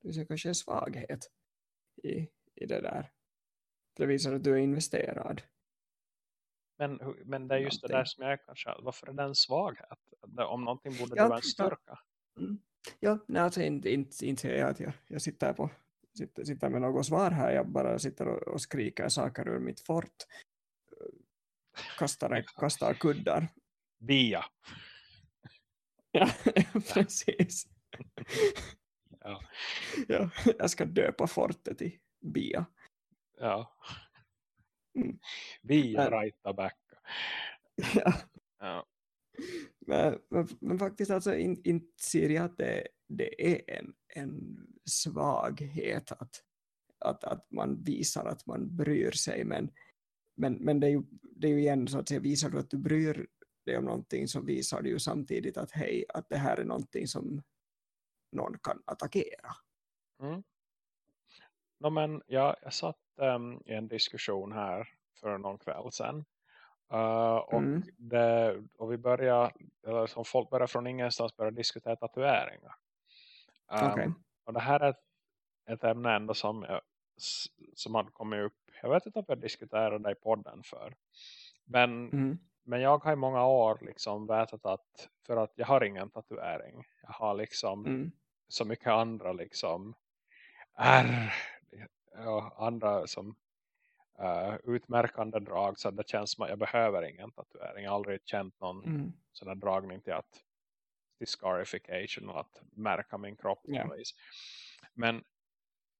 det visar kanske en svaghet i, i det där. Det visar att du är investerad. Men, men det är just det där Någonting. som jag kanske. Varför är det en svaghet? Om någonting borde Ja, det vara en ja. styrka. Ja, nej, alltså inte, inte, inte jag att jag, jag sitter, på, sitter, sitter med något svar här. Jag bara sitter och, och skriker saker ur mitt fort. Kastar, (laughs) kastar kuddar. Bia. Ja, (laughs) precis. (laughs) Ja. Ja, (laughs) jag ska döpa fortet i Bia. Ja. Mm. Bia Men- Raita Backa. (laughs) Ja. Ja. Men, men, men faktiskt alltså in- inte ser jag att det, det är en, en svaghet att, att, att man visar att man bryr sig men, men, men det, är ju, det är ju igen så att säga, visar du att du bryr dig om någonting så visar du ju samtidigt att hej, att det här är någonting som någon kan attackera. Mm. No, men jag, jag satt ehm, i en diskussion här för någon kväll sedan. Uh, och, Mm. det, och vi börjar, eller som folk börjar från ingenstans börja diskutera tatueringar. Um, Okej. Och det här är ett, ett ämne ändå som, som har kommit upp. Jag vet inte om jag diskuterade det i podden för. Men, Mm. men jag har i många år liksom vetat att för att jag har ingen tatuering. Jag har liksom Mm. Så mycket andra liksom är ja, andra som uh, utmärkande drag så det känns som att jag behöver ingen tatuering. Jag har aldrig känt någon Mm. sån här dragning till att till scarification och att märka min kropp vis. Men,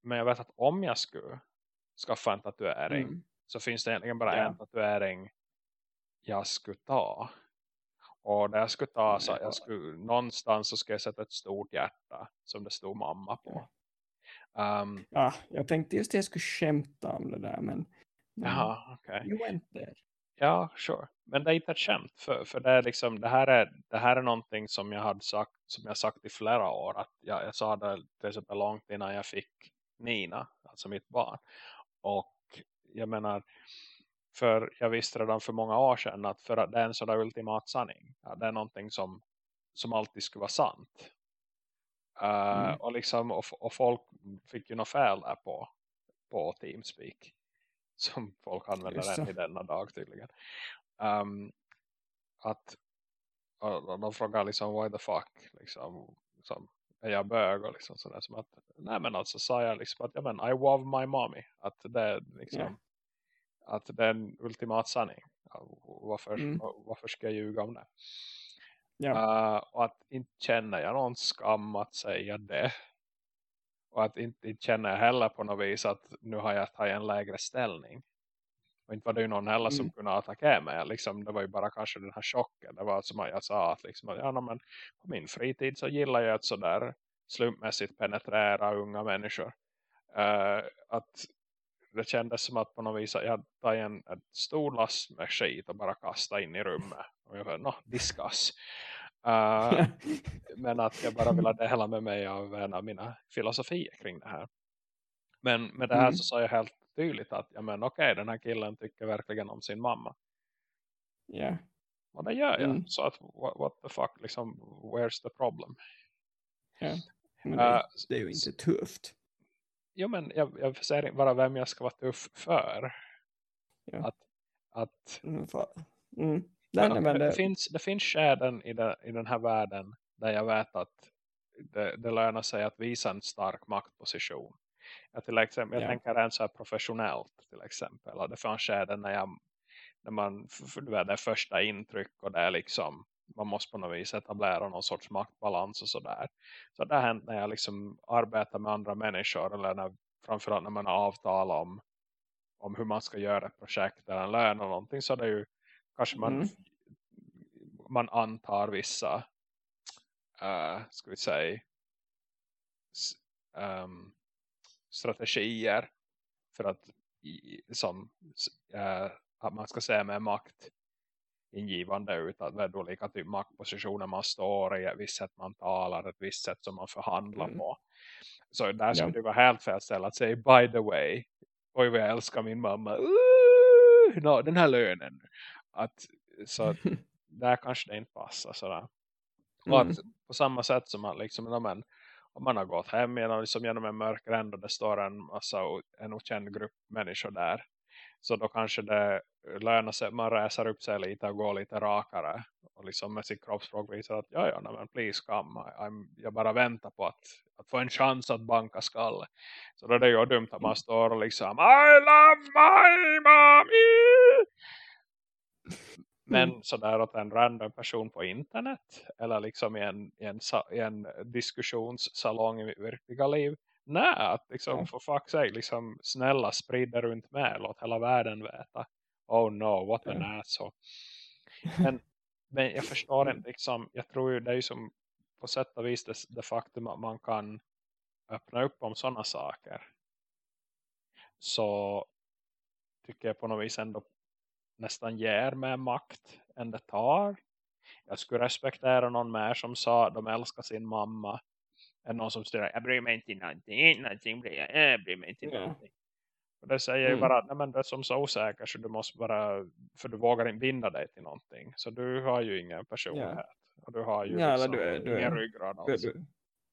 men jag vet att om jag skulle skaffa en tatuering Mm. så finns det egentligen bara Ja. en tatuering jag skulle ta. Och där jag skulle ta så Ja. jag skulle, någonstans så ska jag sätta ett stort hjärta som det stod mamma på. Um, Ja, jag tänkte just att jag skulle skämta om det där men, men jaha, okej. you went there. Ja, sure. Men det är inte ett skämt. För, för det, är liksom, det, här är, det här är någonting som jag hade sagt, som jag sagt i flera år. Att jag, jag sa det till exempel långt innan jag fick Nina, alltså mitt barn. Och jag menar, för jag visste redan för många år sedan att för att det är en sån där ultimat sanning. Ja, det är någonting som, som alltid skulle vara sant. Uh, Mm. och, liksom, och, och folk fick ju något fel där på, på Teamspeak. (laughs) Som folk använder än i denna dag tydligen. Um, att och, de frågar liksom why the fuck liksom, liksom är jag bög och liksom sådär som att nej men alltså sa jag liksom att ja men I love my mommy att det liksom Ja. Att det är en ultimat sanning varför, Mm. varför ska jag ljuga om det Ja. Uh, och att inte känner jag någon skam att säga det och att inte, inte känner jag heller på något vis att nu har jag tagit en lägre ställning och inte var det ju någon heller som Mm. kunde attackera mig. Liksom, det var ju bara kanske den här chocken. Det var som jag sa att, liksom, ja, men på min fritid så gillar jag att sådär slumpmässigt penetrera unga människor. Eh, att det kändes som att på något vis jag tagit en, en stor last med skit och bara kasta in i rummet. Och jag var, no, discuss. Eh, (laughs) men att jag bara ville dela med mig av en av mina filosofier kring det här. Men med det här Mm. så sa jag helt tydligt att ja, men okej, den här killen tycker verkligen om sin mamma. ja. Och det gör jag. Mm. Så att what, what the fuck, liksom, where's the problem? ja. Men Eh, det, det är ju inte tufft. Jo men jag, jag säger bara vem jag ska vara tuff för. Ja. Att, att Mm, Mm. Nej, nej, det, det, finns, det finns skäden i, den- i den här världen där jag vet att det, det lönar sig att visa en stark maktposition. Jag, till exempel, jag Ja. tänker rent så här professionellt till exempel. Det fanns skeden när, jag, när man för du vet, det första intryck och det är liksom man måste på något vis etablera någon sorts maktbalans och sådär. Så det har hänt när jag liksom arbetar med andra människor eller när, framförallt när man har avtal om, om hur man ska göra ett projekt eller en lön och någonting så det är ju kanske man, Mm. man antar vissa uh, ska vi säga ehm, strategier för att i, som eh, att man ska säga med makt ingivande ut att är olika typ maktpositioner man står i, ett visst sätt man talar, ett visst sätt som man förhandlar Mm. på. Så där skulle Ja. det vara helt fel ställe att säga by the way, oj vad jag älskar min mamma, uh, no, den här lönen. Att, så (laughs) där kanske det inte passar sådär. Och Mm. att på samma sätt som att liksom, ja, men, om man har gått hem genom, liksom, genom en mörk rända och det står en massa en okänd grupp människor där. Så då kanske det lönar sig att man reser upp sig lite och går lite rakare. Och liksom med sitt kroppsspråk visar att ja, ja, nej, men please come. I'm, jag bara väntar på att, att få en chans att banka skalle. Så då är det ju dumt att man står och liksom I love my mommy! Men Mm. sådär åt en random person på internet eller liksom i en, i en, i en diskussionssalong i mitt verkliga liv. Nej, att liksom Ja. för fuck's sake, liksom snälla sprida runt med, låt hela världen veta. Oh no, what an Ja. asshole. Men, men jag förstår inte liksom, jag tror ju det är ju som på sätt och vis det, det faktum att man kan öppna upp om sådana saker. Så tycker jag på något vis ändå nästan ger mer makt än det tar. Jag skulle respektera någon mer som sa att de älskar sin mamma. Än någon som säger jag bryr mig inte någonting, någonting bryr jag, jag bryr mig inte Ja. någonting. Och det säger ju Mm. bara att nej, men det är som så osäker så du måste bara, för du vågar inte binda dig till någonting. Så du har ju ingen personlighet. Och du har ju Ja, liksom du är- du ingen är- ryggrad Du, du,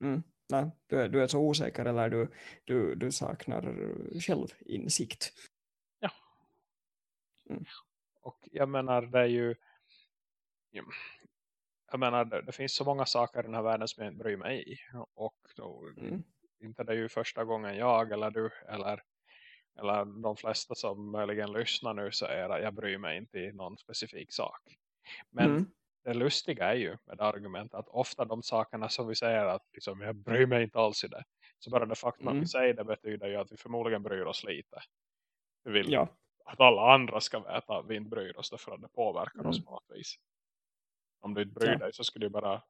mm, nej, du, är, du är så osäker eller du, du, du saknar självinsikt. Och jag menar det är ju ja, jag menar det, det finns så många saker i den här världen som jag inte bryr mig i. Och då, Mm. inte det är ju första gången jag eller du eller, eller de flesta som möjligen lyssnar nu säger att jag bryr mig inte i någon specifik sak. Men Mm. det lustiga är ju med argument att ofta de sakerna som vi säger att liksom, jag bryr mig inte alls i det. Så bara det faktum att Mm. vi säger det betyder ju att vi förmodligen bryr oss lite. Vi vill Ja, att alla andra ska veta att vi inte bryr oss därför att det påverkar oss Mm. på något vis. Om du inte bryr Ja. dig så skulle du bara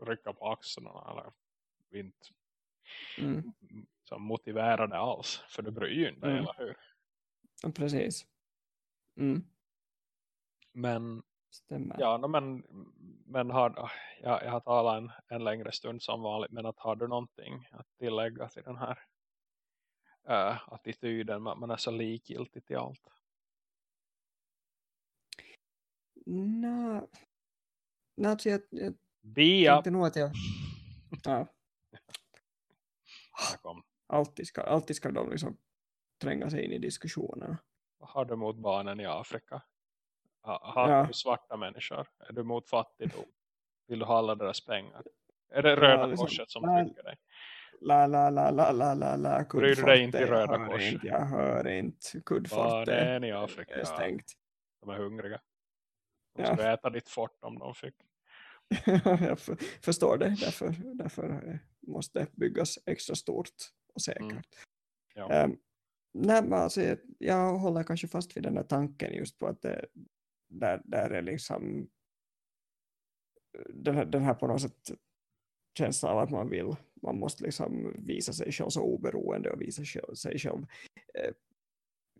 rycka på axlarna eller inte mm. motivera det alls. För du bryr ju inte Mm. eller hur? ja, precis. Mm. Men Stämmer. Ja, no, men, men har, ja, jag har talat en, en längre stund som vanligt. Men att har du någonting att tillägga till den här äh, attityden att man är så likgiltig till allt? Nå, alltså jag, jag Bia! tänkte nog att jag... Ja, alltid, ska, alltid ska de liksom tränga sig in i diskussionerna. Vad har du mot barnen i Afrika? Ha, har Ja. du svarta människor? Är du mot fattigdom? Vill du ha alla deras pengar? Är det Röda liksom, Korset som nej. trycker dig? La, la, la, la, la, la, la. Bryr du dig inte i Röda Korset? Jag hör inte. Kuddforte Barnen i Afrika, är stängt. de är hungriga. De Ja. skulle äta ditt fort om de fick. (laughs) jag för, förstår det. Därför, därför eh, måste det byggas extra stort och säkert. Mm. Ja. Ehm, nej, men alltså, jag, håller kanske fast vid den här tanken just på att det, där, där är liksom den här, den här på något sätt känslan av att man vill, man måste liksom visa sig själv så oberoende och visa sig själv eh,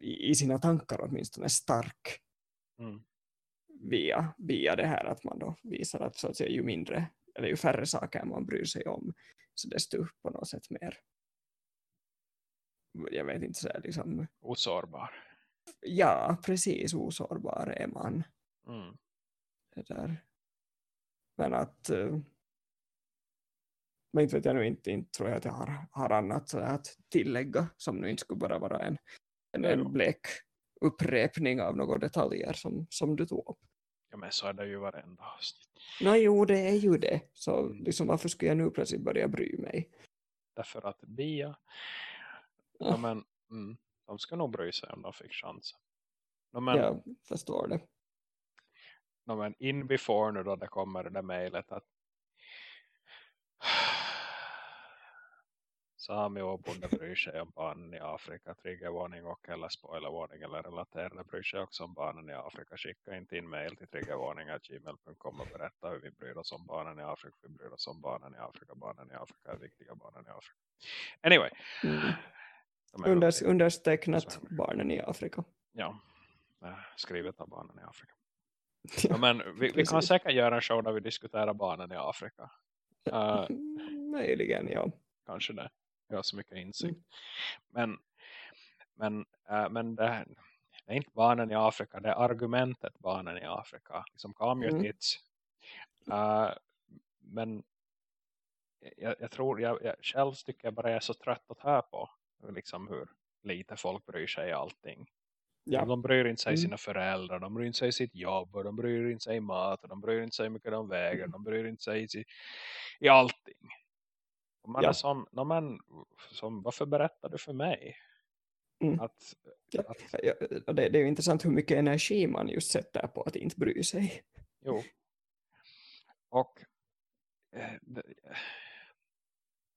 i, i sina tankar åtminstone stark Mm. Via, via det här att man då visar att, så att säga, ju mindre eller ju färre saker man bryr sig om så desto på något sätt mer jag vet inte så här, liksom Osårbar. ja precis osårbar är man Mm. det där. men att eh, men inte vet jag nu inte, inte tror jag att jag har, har annat att tillägga som nu inte skulle bara vara en, en, en blek upprepning av några detaljer som, som du tog upp. Ja men så är det ju varenda avsnitt. Nå jo, det är ju det. Så Mm. liksom, varför skulle jag nu plötsligt börja bry mig? Därför att Bia, Ja. ja, men, mm, de ska nog bry sig om de fick chansen. No, men, Jag förstår det. no, men in before nu då det kommer det mejlet att Sami och bonde bryr sig om barnen i Afrika. Triggervarning och eller spoilervarning eller relaterade bryr sig också om barnen i Afrika. Skicka inte in mail till triggervarning.gmail.com och berätta hur vi bryr oss om barnen i Afrika. Vi bryr oss om barnen i Afrika. Barnen i Afrika är viktiga barnen i Afrika. Anyway. Mm. de är Under, väldigt- understecknat barnen i Afrika. Ja, eh, skrivet av barnen i Afrika. (laughs) Ja, men vi, vi kan säkert göra en show där vi diskuterar barnen i Afrika. Mm, Möjligen, ja. kanske det. Jag har så mycket insikt. Mm. Men, men, äh, men det, det är inte barnen i Afrika. Det är argumentet barnen i Afrika. Liksom communities. Äh, men jag, jag tror, jag, jag själv tycker jag bara är så trött att höra på. Liksom hur lite folk bryr sig i allting. ja. De bryr inte sig Mm. sina föräldrar, de bryr inte sig sitt jobb och de bryr inte sig mat och de bryr inte sig hur mycket de väger, Mm. de bryr inte sig i, i allting. Man Ja. som, no, men, som, varför berättar du för mig? Mm. Att, Ja, att, ja, det, det är ju intressant hur mycket energi man just sätter på att inte bry sig. jo. Och eh, det,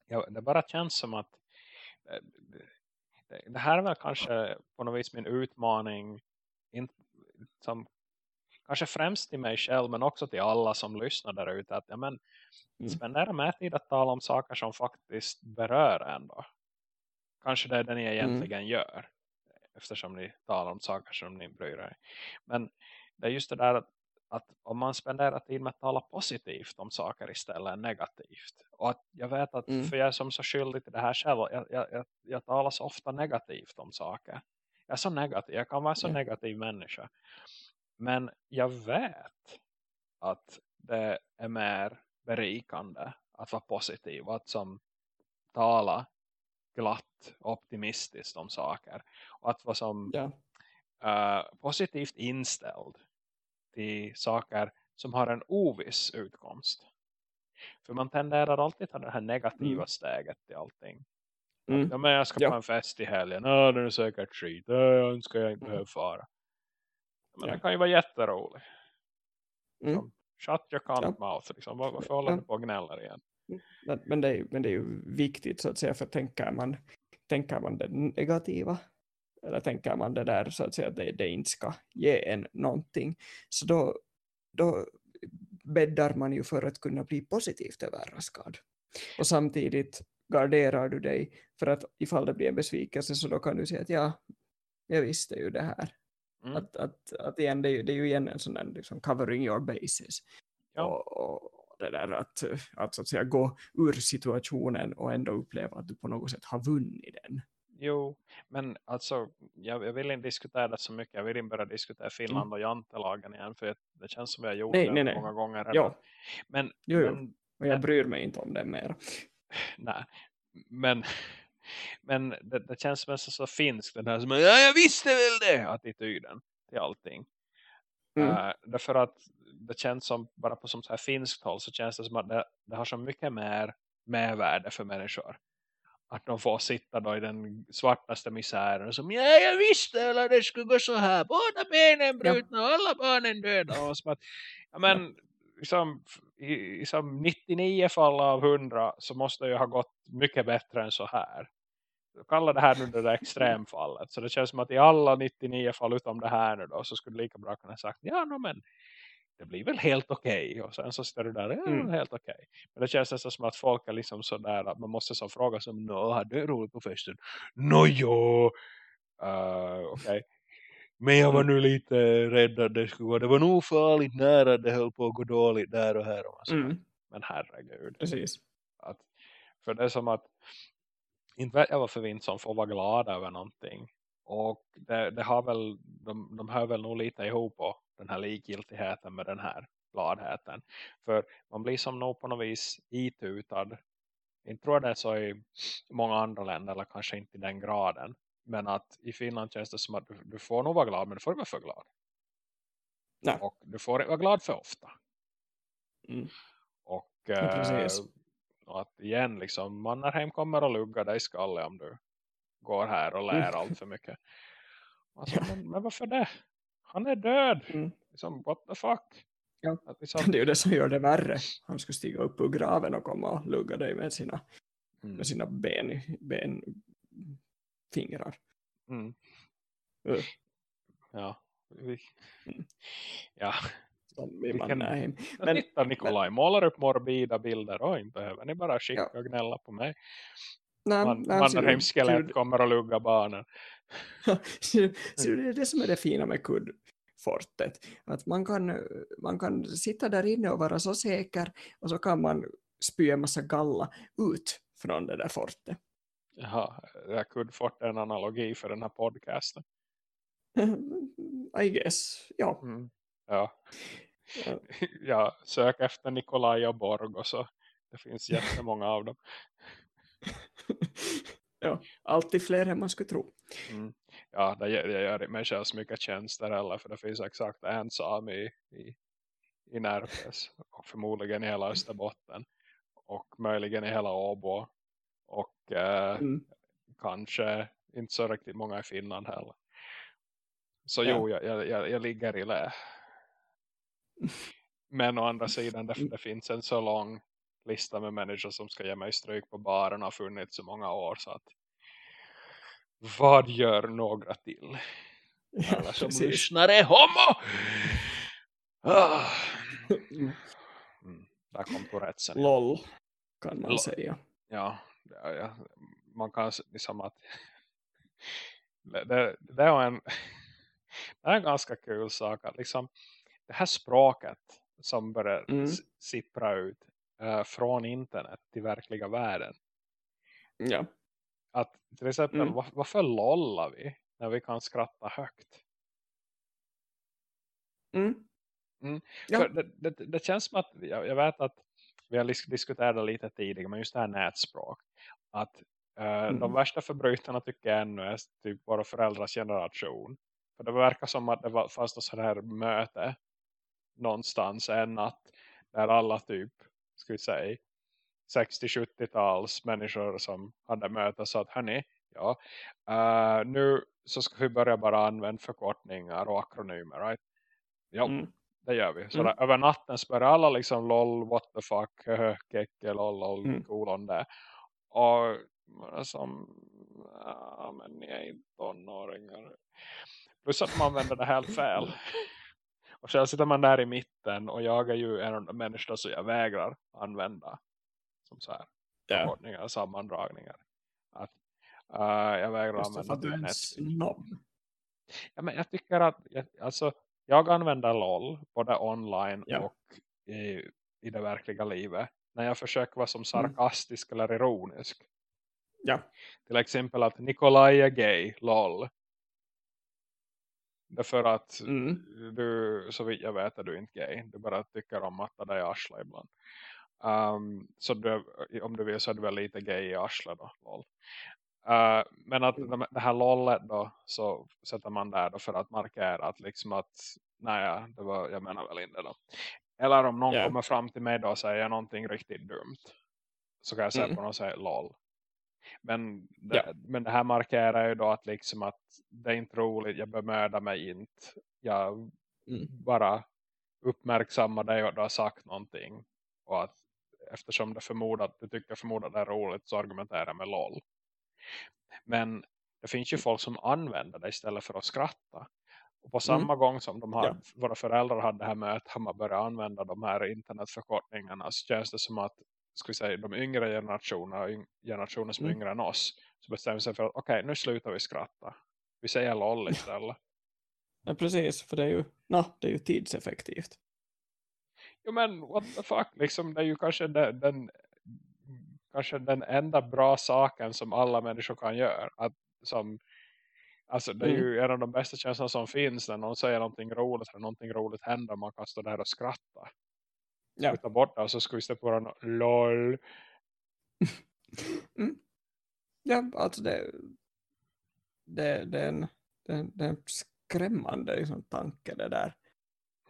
ja, det bara känns som att eh, det, det här är väl kanske på något vis min utmaning in, som kanske främst till mig själv men också till alla som lyssnar där ute att ja, men, Mm. spendera med tid att tala om saker som faktiskt berör ändå. Kanske det är det ni egentligen gör eftersom ni talar om saker som ni bryr er. Men det är just det där att, att om man spenderar tid med att tala positivt om saker istället än negativt. Och att jag vet att Mm. för jag är som så skyldig till det här själv. Jag, jag, jag, jag talar så ofta negativt om saker. Jag är så negativ. Jag kan vara så Ja. negativ människa. Men jag vet att det är mer berikande att vara positiv. Att som tala glatt, optimistiskt om saker. Och att vara som Ja. eh, positivt inställd till saker som har en oviss utkomst. För man tenderar alltid att ta det här negativa Mm. steget till allting. Mm. Ja, men jag ska Ja. på en fest i helgen. Ja, den är säkert skit. Jag önskar jag inte Mm. behöver fara. Men Ja. det kan ju vara jätteroligt. Mm. Shut your cunt Ja. mouth. Liksom. Var- Varför håller Ja. du på och gnäller igen? Men, men, det är, men det är ju viktigt så att säga för tänker man, tänker man det negativa eller tänker man det där så att säga att det, det inte ska ge en någonting så då, då bäddar man ju för att kunna bli positivt överraskad. Och samtidigt garderar du dig för att ifall det blir en besvikelse så då kan du säga att ja, jag visste ju det här. Mm. Att, att, att igen, det, är ju, det är ju igen en sån där liksom covering your bases. Ja. Och, och det där att, att så att säga gå ur situationen och ändå uppleva att du på något sätt har vunnit den. Jo, men alltså jag, jag vill inte diskutera det så mycket. Jag vill inte börja diskutera Finland och jantelagen igen. För det känns som jag gjort Mm. Nej, det nej, nej. många gånger redan. Ja, Men, Jo, jo. men och jag bryr mig inte om det mer. (laughs) nej. Men, men det, det känns mest så finskt. Den här som, ja jag visste väl det! Attityden till allting. Mm. Uh, därför att det känns som, bara på som så här finskt håll så känns det som att det, det har så mycket mer mervärde för människor. Att de får sitta då i den svartaste misären som, ja jag visste eller det skulle gå så här. Båda benen brutna och alla barnen döda. Och som att, ja men liksom, i, i som 99 fall av 100 så måste det ju ha gått mycket bättre än så här. Jag kallar det här nu det där extremfallet. Så det känns som att i alla 99 fall utom det här nu då så skulle lika bra kunna sagt ja no, men det blir väl helt okej. Och sen så står du där, ja Mm. helt okej. Men det känns nästan som att folk är liksom sådär att man måste som fråga som, nå hade du roligt på festen? Nå jo! Uh, okej. Men jag var nu lite rädd att det skulle gå. Det var nog farligt nära det höll på att gå dåligt där och här. Och så, Mm, Men herregud. precis. Att, för det är som att inte vet jag varför vi inte som får vara glada över någonting. Och det, det har väl, de, de hör väl nog lite ihop på den här likgiltigheten med den här gladheten. För man blir som nog på något vis itutad. Jag tror det är så i många andra länder eller kanske inte i den graden. Men att i Finland känns det som att du, du får nog vara glad men du får vara för glad. Nej. Och du får vara glad för ofta. Mm. Och, Ja. Och att igen liksom Mannerheim kommer att lugga dig i skallen om du går här och lär Mm. allt för mycket. Alltså, men, men varför det? Han är död. Mm. Liksom, what the fuck? Ja. Att liksom, Det är ju det som gör det värre. Han skulle stiga upp ur graven och komma och lugga dig med sina, mm, med sina ben, ben fingrar. mm, Uh, ja. Mm. ja. Som i Vilken-. (laughs) Men, titta Nikolaj, målar upp morbida bilder inte behöver ni bara skicka Ja. och gnälla på mig. Nej, Man, nej, skelett du- kommer att lugga barnen. (laughs) ser du, (laughs) det är det som är det fina med kuddfortet. Att man kan, man kan sitta där inne och vara så säker och så kan man spy en massa galla ut från det där fortet. Jaha, här kuddfort är en analogi för den här podcasten. I guess, ja. Mm. Ja. Ja. (laughs) ja, sök efter Nikolaj och Borg och så. Det finns jättemånga av dem. (laughs) ja, alltid fler än man skulle tro. Mm. Ja, det gör, det gör mig själv så mycket tjänster heller för det finns exakt en sami i, i, i Närpes och förmodligen i hela Österbotten och möjligen i hela Åbo och eh, Mm. kanske inte så riktigt många i Finland heller. Så Ja. jo, jag, jag, jag ligger i lä. Men å andra sidan, det, det finns en så lång lista med människor som ska ge mig stryk på baren har funnits så många år så att vad gör några till? Ja, Alla som precis. lyssnar är homo! Ah. Mm. Där kom Tourettesen. LOL kan man Lol. säga. Ja, ja, ja, man kan liksom att det, det, det är en det är en ganska kul sak att liksom det här språket som börjar Mm. sippra ut eh, från internet till verkliga världen. Ja. Att till exempel, Mm. var, varför lollar vi när vi kan skratta högt? Mm. Mm. Ja. Det, det, det känns som att, jag, jag vet att vi har diskuterat det lite tidigare, men just det här nätspråk. Att eh, Mm. de värsta förbrytarna tycker jag ännu är typ våra föräldrars generation. För det verkar som att det var, fanns något sån här möte någonstans en natt där alla typ, ska vi säga, 60-70-tals människor som hade möte sa att hörni, ja, eh, nu så ska vi börja bara använda förkortningar och akronymer, right? Ja, Mm. det gör vi. Så Mm. där, över natten så börjar alla liksom lol, what the fuck, (laughs) kecke, lol, lol, Mm. kolon där. Och som, ja men ni är inte tonåringar. Plus att man använder det helt fel. (laughs) Och så sitter man där i mitten och jag är ju en av de människor som jag vägrar använda som så här förkortningar och sammandragningar. Att, eh, jag vägrar Just använda för att du är snobb. Ja, men jag tycker att jag, alltså, jag använder LOL både online Ja. och i, i det verkliga livet. När jag försöker vara som Mm. sarkastisk eller ironisk. Ja. Till exempel att Nikolaj är gay, LOL. Därför att Mm. du, så vitt jag vet är du inte gay. Du bara tycker om att det är arsle ibland. Um, så du, om du vill så är du väl lite gay i arsle då, LOL. Uh, men att Mm. de, det här lollet då så sätter man där då för att markera att liksom att nej, det var, jag menar väl inte då. Eller om någon Ja. kommer fram till mig då och säger någonting riktigt dumt så kan jag säga Mm. på någon och säga lol. Men det, Ja. men det här markerar ju då att liksom att det är inte roligt, jag bemödar mig inte. Jag Mm. bara uppmärksammar dig och du har sagt någonting. Och att eftersom det förmodat, du tycker förmodat det är roligt så argumenterar jag med LOL. Men det finns ju folk som använder det istället för att skratta. Och på samma gång som de har, Ja. våra föräldrar hade det här mötet har man börjat använda de här internetförkortningarna så känns det som att ska vi säga, de yngre generationerna, generationer som är Mm. yngre än oss så bestämmer sig för att okej, nu slutar vi skratta. Vi säger LOL (laughs) istället. ja, precis. För det är ju, no, det är ju tidseffektivt. Jo men what the fuck, liksom det är ju kanske den, den kanske den enda bra saken som alla människor kan göra. Att, som, alltså det är Mm. ju en av de bästa känslorna som finns när någon säger någonting roligt eller någonting roligt händer och man kan stå där och skratta. Ja. Ska vi ta bort det och så ska vi stå på den LOL. (laughs) Mm. Ja, alltså det, det, det, är en, det, det är en skrämmande liksom, tanke det där.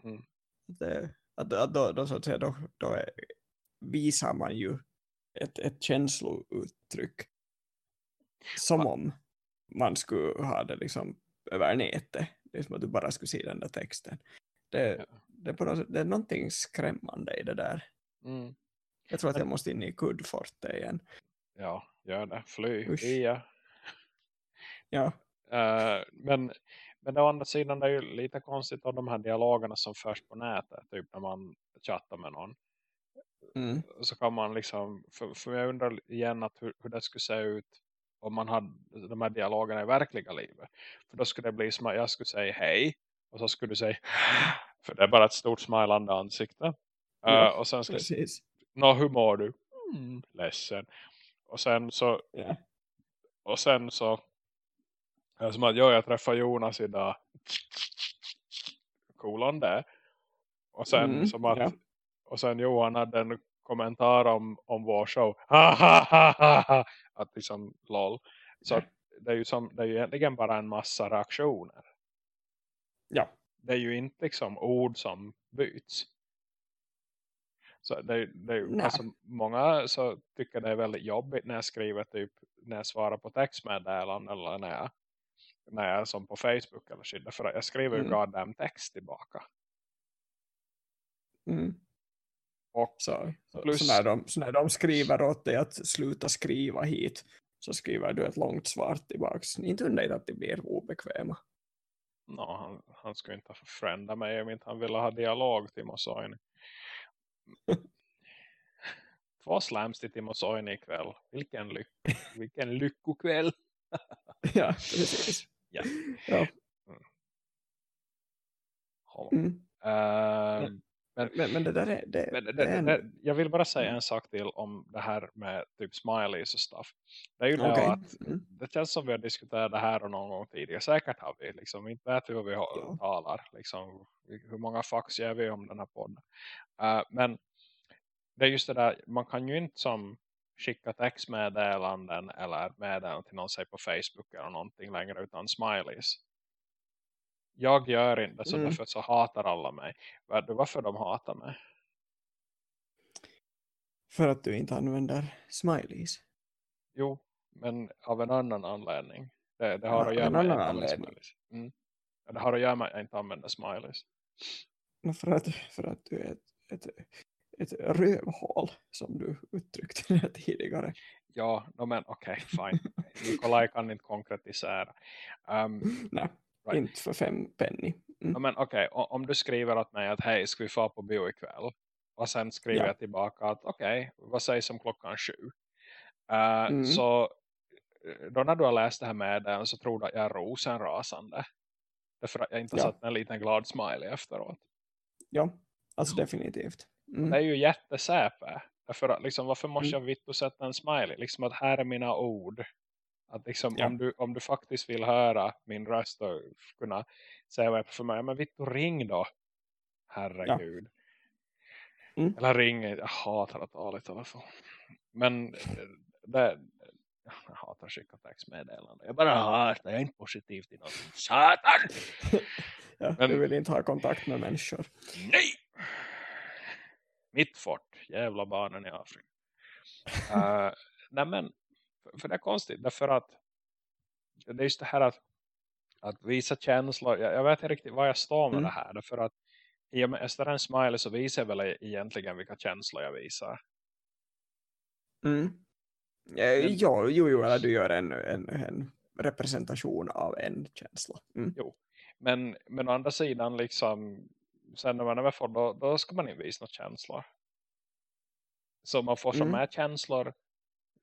Mm. Det, att, att då, då, så att säga, då, då är, visar man ju ett, ett känslouttryck som om man skulle ha det liksom över nätet. Det är som att du bara skulle se den där texten. Det, Ja. Det, är, på något det är någonting skrämmande i det där. Mm. Jag tror att jag måste in i kuddfortet igen. Ja, gör det. Fly. Usch. Via. Ja, Eh, men, men å andra sidan det är ju lite konstigt av de här dialogerna som förs på nätet. Typ när man chattar med någon. mm. Så kan man liksom, för, för jag undrar igen att hur, hur det skulle se ut om man hade de här dialogerna i verkliga livet. För då skulle det bli som att jag skulle säga hej. Och så skulle du säga, för det är bara ett stort smilande ansikte. Ja, Eh, och sen precis. Nå, hur mår du? Mm, ledsen. Och sen så, Ja. och sen så, som att ja, jag träffade Jonas idag. Kolon där. Och sen Mm, som att, ja. och sen Johan hade en kommentar om, om vår show. (laughs) Ha, ha, ha, ha, ha. Att liksom, lol. Så det är ju som, det är ju egentligen bara en massa reaktioner. Ja. Det är ju inte liksom ord som byts. Så det, är- det är ju, alltså, många så tycker det är väldigt jobbigt när jag skriver typ när jag svarar på textmeddelanden eller när jag, när jag är som på Facebook eller shit. För jag skriver ju Mm. goddamn text tillbaka. Mm. Och Så, Plus- så, när de, så när de skriver åt dig att sluta skriva hit så skriver du ett långt svar tillbaks. Inte undra att de blir obekväma. No, han, han skulle inte frända mig om inte han ville ha dialog Timo Soini. (laughs) Två slams till Timo Soini ikväll. Vilken, lyck (laughs) vilken lyckokväll. (laughs) ja, precis. Ja. Ja. Ja. Mm. Ehm, Men, men det där är, det, Men det, det är en... det, jag vill bara säga en sak till om det här med typ smileys och stuff. Det är ju Okej. att Mm. det känns som vi har diskuterat det här och någon gång tidigare. Säkert har vi. Liksom, inte vet vi vad vi har, Ja. talar. Liksom, hur många fax ger vi om den här podden. Eh, men det är just det där. Man kan ju inte som skicka textmeddelanden eller meddelanden till någon sig på Facebook eller någonting längre utan smileys. Jag gör inte så Mm. därför så hatar alla mig. Varför de hatar mig? För att du inte använder smileys. Jo, men av en annan anledning. Det, det Ja, har av att göra med att anledning. smileys. Mm. Ja, Det har att göra med att jag inte använder smileys. För att, för att du är ett, ett, ett rövhål som du uttryckte det tidigare. Ja, no, men okej, fine. (laughs) Nikolaj kan inte konkretisera. Um, Nej, Right. inte för fem penny. Mm. no, men okej, o- om du skriver åt mig att hej, ska vi få på bio ikväll? Och sen skriver Ja. jag tillbaka att okej, vad sägs om klockan sju? Uh, Mm. Så eh, då när du har läst det här med den så tror du att jag är rosenrasande. Därför att jag inte har Ja. satt en liten glad smiley efteråt. Ja, alltså definitivt. Mm. Det är ju jättesäpe. Därför att liksom, varför måste Mm. jag vitt och sätta en smiley? Liksom att här är mina ord. Att liksom, Ja. om, du, om du faktiskt vill höra min röst och kunna säga för mig. Men vitt och ring då. Herregud. Mm. Eller ring. Jag hatar att tala i telefon. Men eh, det, jag hatar att skicka textmeddelanden. Jag bara hatar. Jag är inte positiv till något. Satan! (laughs) Ja, Men- Du vill inte ha kontakt med människor. Nej! Mitt fort. Jävla barnen i Afrika. uh, nej men, för, för det är konstigt. Därför att det är just det här att, att visa känslor. Jag, jag vet inte riktigt vad jag står med Mm. det här. Därför att i och med jag en smiley så visar jag väl egentligen vilka känslor jag visar. Mm. Eh, ja, jo, jo, eller du gör en, en, en representation av en känsla. Mm. Men, men å andra sidan liksom sen när man är folk, då, då ska man inte visa några känslor. Så man får som Mm. med känslor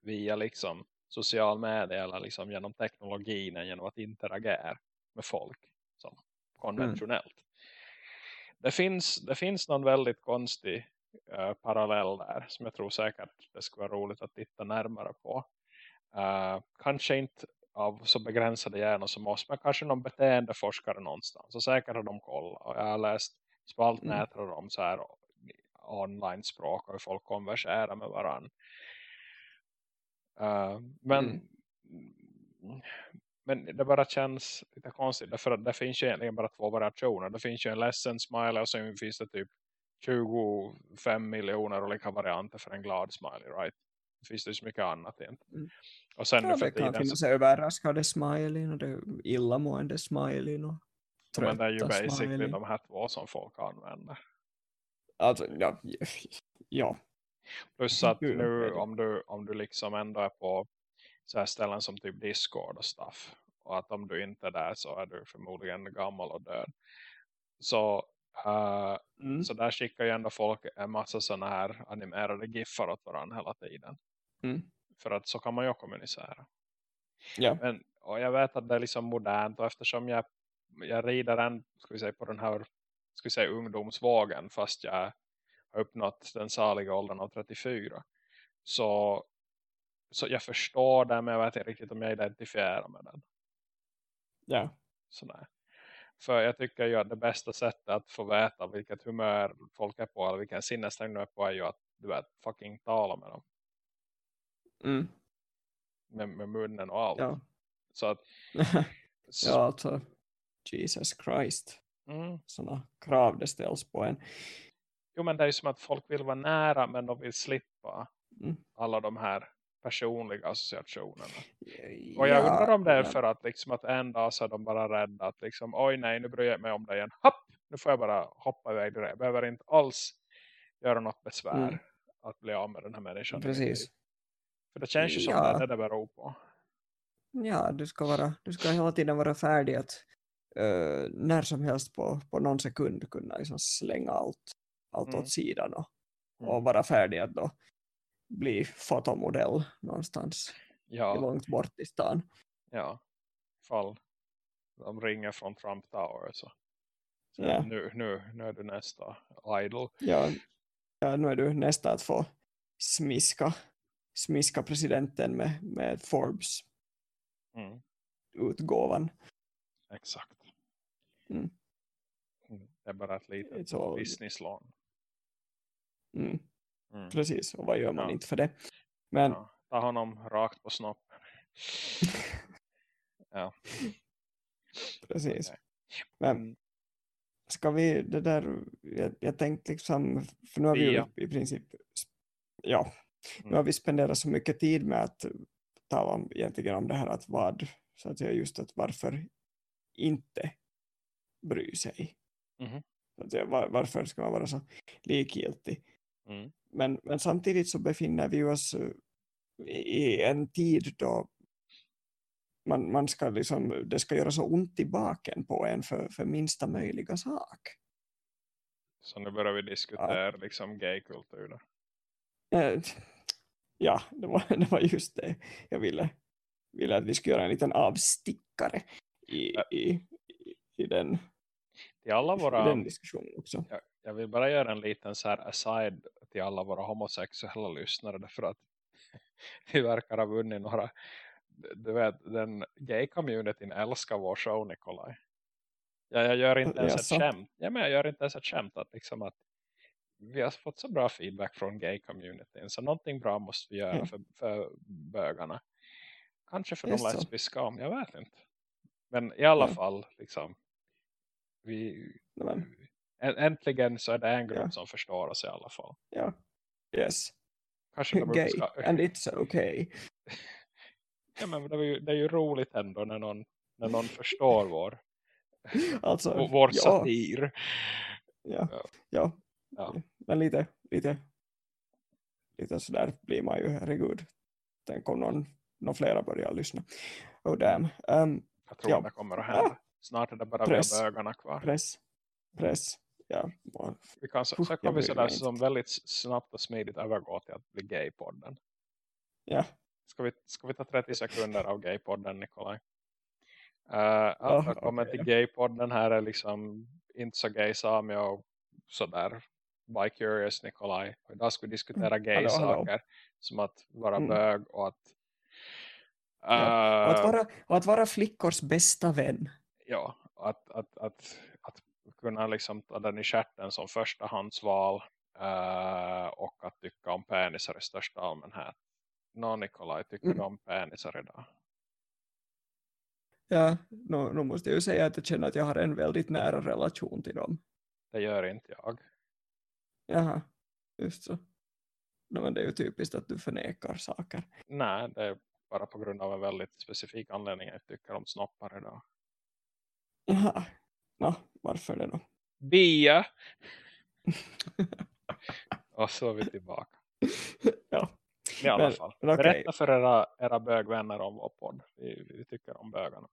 via liksom social media eller liksom genom teknologin genom att interagera med folk som konventionellt. Det, finns, det finns någon väldigt konstig eh, parallell där som jag tror säkert det skulle vara roligt att titta närmare på. Eh, kanske inte av så begränsade hjärnor som oss men kanske någon beteendeforskare någonstans och säkert har de kollat och jag har läst spaltnäter om så här online språk och hur folk konverserar med varandra. Uh, men men det bara känns lite konstigt. Därför att det finns ju egentligen bara två variationer. Det finns ju en ledsen smiley och sen finns det typ 25 miljoner olika varianter för en glad smiley, right? Det finns det så mycket annat egentligen. Mm. Och sen ja, det kan finnas så... överraskade smiley och det illamående smiley och trötta Men det är ju basically smiley. de här två som folk använder. Alltså, ja. ja. Plus att nu om du, om du liksom ändå är på så här ställen som typ Discord och stuff. Och att om du inte är där så är du förmodligen gammal och död. Så, uh, mm. så där skickar ju ändå folk en massa sådana här animerade giffar åt varandra hela tiden. Mm. För att så kan man ju kommunicera. Ja. Men, och jag vet att det är liksom modernt och eftersom jag, jag rider en, ska vi säga, på den här ska vi säga, ungdomsvågen fast jag uppnått den saliga åldern av 34 så så jag förstår det men jag vet inte riktigt om jag identifierar med den. Ja. Sådär. För jag tycker ju att det bästa sättet att få veta vilket humör folk är på eller vilken sinnesstämning är på är ju att du vet, fucking tala med dem. Mm. Med, med munnen och allt. Ja. Så att så... (laughs) ja, alltså Jesus Christ. Mm. Sådana krav det ställs på en. Jo men det är ju som att folk vill vara nära men de vill slippa mm. alla de här personliga associationerna. Och jag undrar om det är för att, liksom, att en dag så är de bara rädda att liksom, oj nej nu bryr jag mig om det igen. Hopp! Nu får jag bara hoppa iväg det. Jag behöver inte alls göra något besvär mm. att bli av med den här människan. Precis. För det känns ju som ja. det, det beror på. Ja, du ska, vara, du ska hela tiden vara färdig att uh, när som helst på, på någon sekund kunna liksom slänga allt, allt mm. åt sidan och, och mm. vara färdig att då bli fotomodell någonstans ja. långt bort i stan. Ja, fall de ringer från Trump Tower så, så ja. nu, nu, nu är du nästa idol. Ja, ja, nu är du nästa att få smiska, smiska presidenten med, med Forbes mm. utgåvan. Exakt. Mm. mm. Det är bara ett litet businesslån. Mm. Mm. Precis, och vad gör man ja. inte för det? Men... Ja, ta honom rakt på snoppen. (laughs) ja. Precis. Okay. Men mm. ska vi, det där, jag, jag tänkte liksom, för nu har vi ja. i princip, ja, nu har mm. vi spenderat så mycket tid med att tala om, egentligen om det här att vad, så att säga just att varför inte bry sig. Mm. Så att säga, var, varför ska man vara så likgiltig? Mm. Men, men samtidigt så befinner vi oss eh, i en tid då man, man ska liksom, det ska göra så ont i baken på en för, för minsta möjliga sak. Så nu börjar vi diskutera ja. liksom gaykultur då? Eh, ja, det var, (laughs) det var just det. Jag ville, ville att vi skulle göra en liten avstickare i, ja. i, i, i, den, till alla våra, i den diskussionen också. Ja, jag vill bara göra en liten så här aside till alla våra homosexuella lyssnare därför att (laughs) vi verkar ha vunnit några du vet, den gay-communityn älskar vår show, Nikolaj. Ja, jag gör inte ens ett skämt. Ja, men jag gör inte ens ett skämt att, liksom att vi har fått så bra feedback från gay-communityn. Så någonting bra måste vi göra mm. för, för bögarna. Kanske för Just de lesbiska, jag vet inte. Men i alla mm. fall, liksom, vi, äntligen så är det en grupp ja. som förstår oss i alla fall. Ja, yes. Kanske (laughs) Gay, ska... and it's okay. (laughs) ja, men det är, ju, det är ju roligt ändå när någon, när någon (laughs) förstår vår, alltså, vår ja. satir. Ja, ja. ja. ja. Men lite, lite, lite sådär blir man ju, herregud. Tänk om någon, någon flera börjar lyssna. Oh damn. Um, Jag tror ja. det kommer att hända. Snart är det bara press. bögarna kvar. Press. Press ja. Vi kan, så, så kan vi sådär som väldigt snabbt och smidigt övergå till att bli gaypodden. Ja. Ska vi, ska vi ta 30 sekunder av gaypodden, Nikolaj? Uh, ja, välkommen okay. till gaypodden. Här är liksom inte så gay Sami och sådär. By curious Nikolaj. Idag ska vi diskutera mm. gay saker. Som att vara mm. bög och att... Uh, ja, och, att vara, och att vara flickors bästa vän. Ja, att, att, att, att kunna liksom ta den i kärten som första handsval uh, och att tycka om penisar i största allmänhet. Nå Nikolaj, tycker mm. du om penisar idag? Ja, nu, nu måste jag ju säga att jag känner att jag har en väldigt nära relation till dem. Det gör inte jag. Jaha, just så. No, men det är ju typiskt att du förnekar saker. Nej, det är bara på grund av en väldigt specifik anledning jag tycker om snoppar idag. Jaha, no, varför det då? Bia! (laughs) Och så är vi tillbaka. ja. I alla Men, fall. okej. Berätta för era, era bögvänner om vår podd. Vi, vi tycker om bögarna.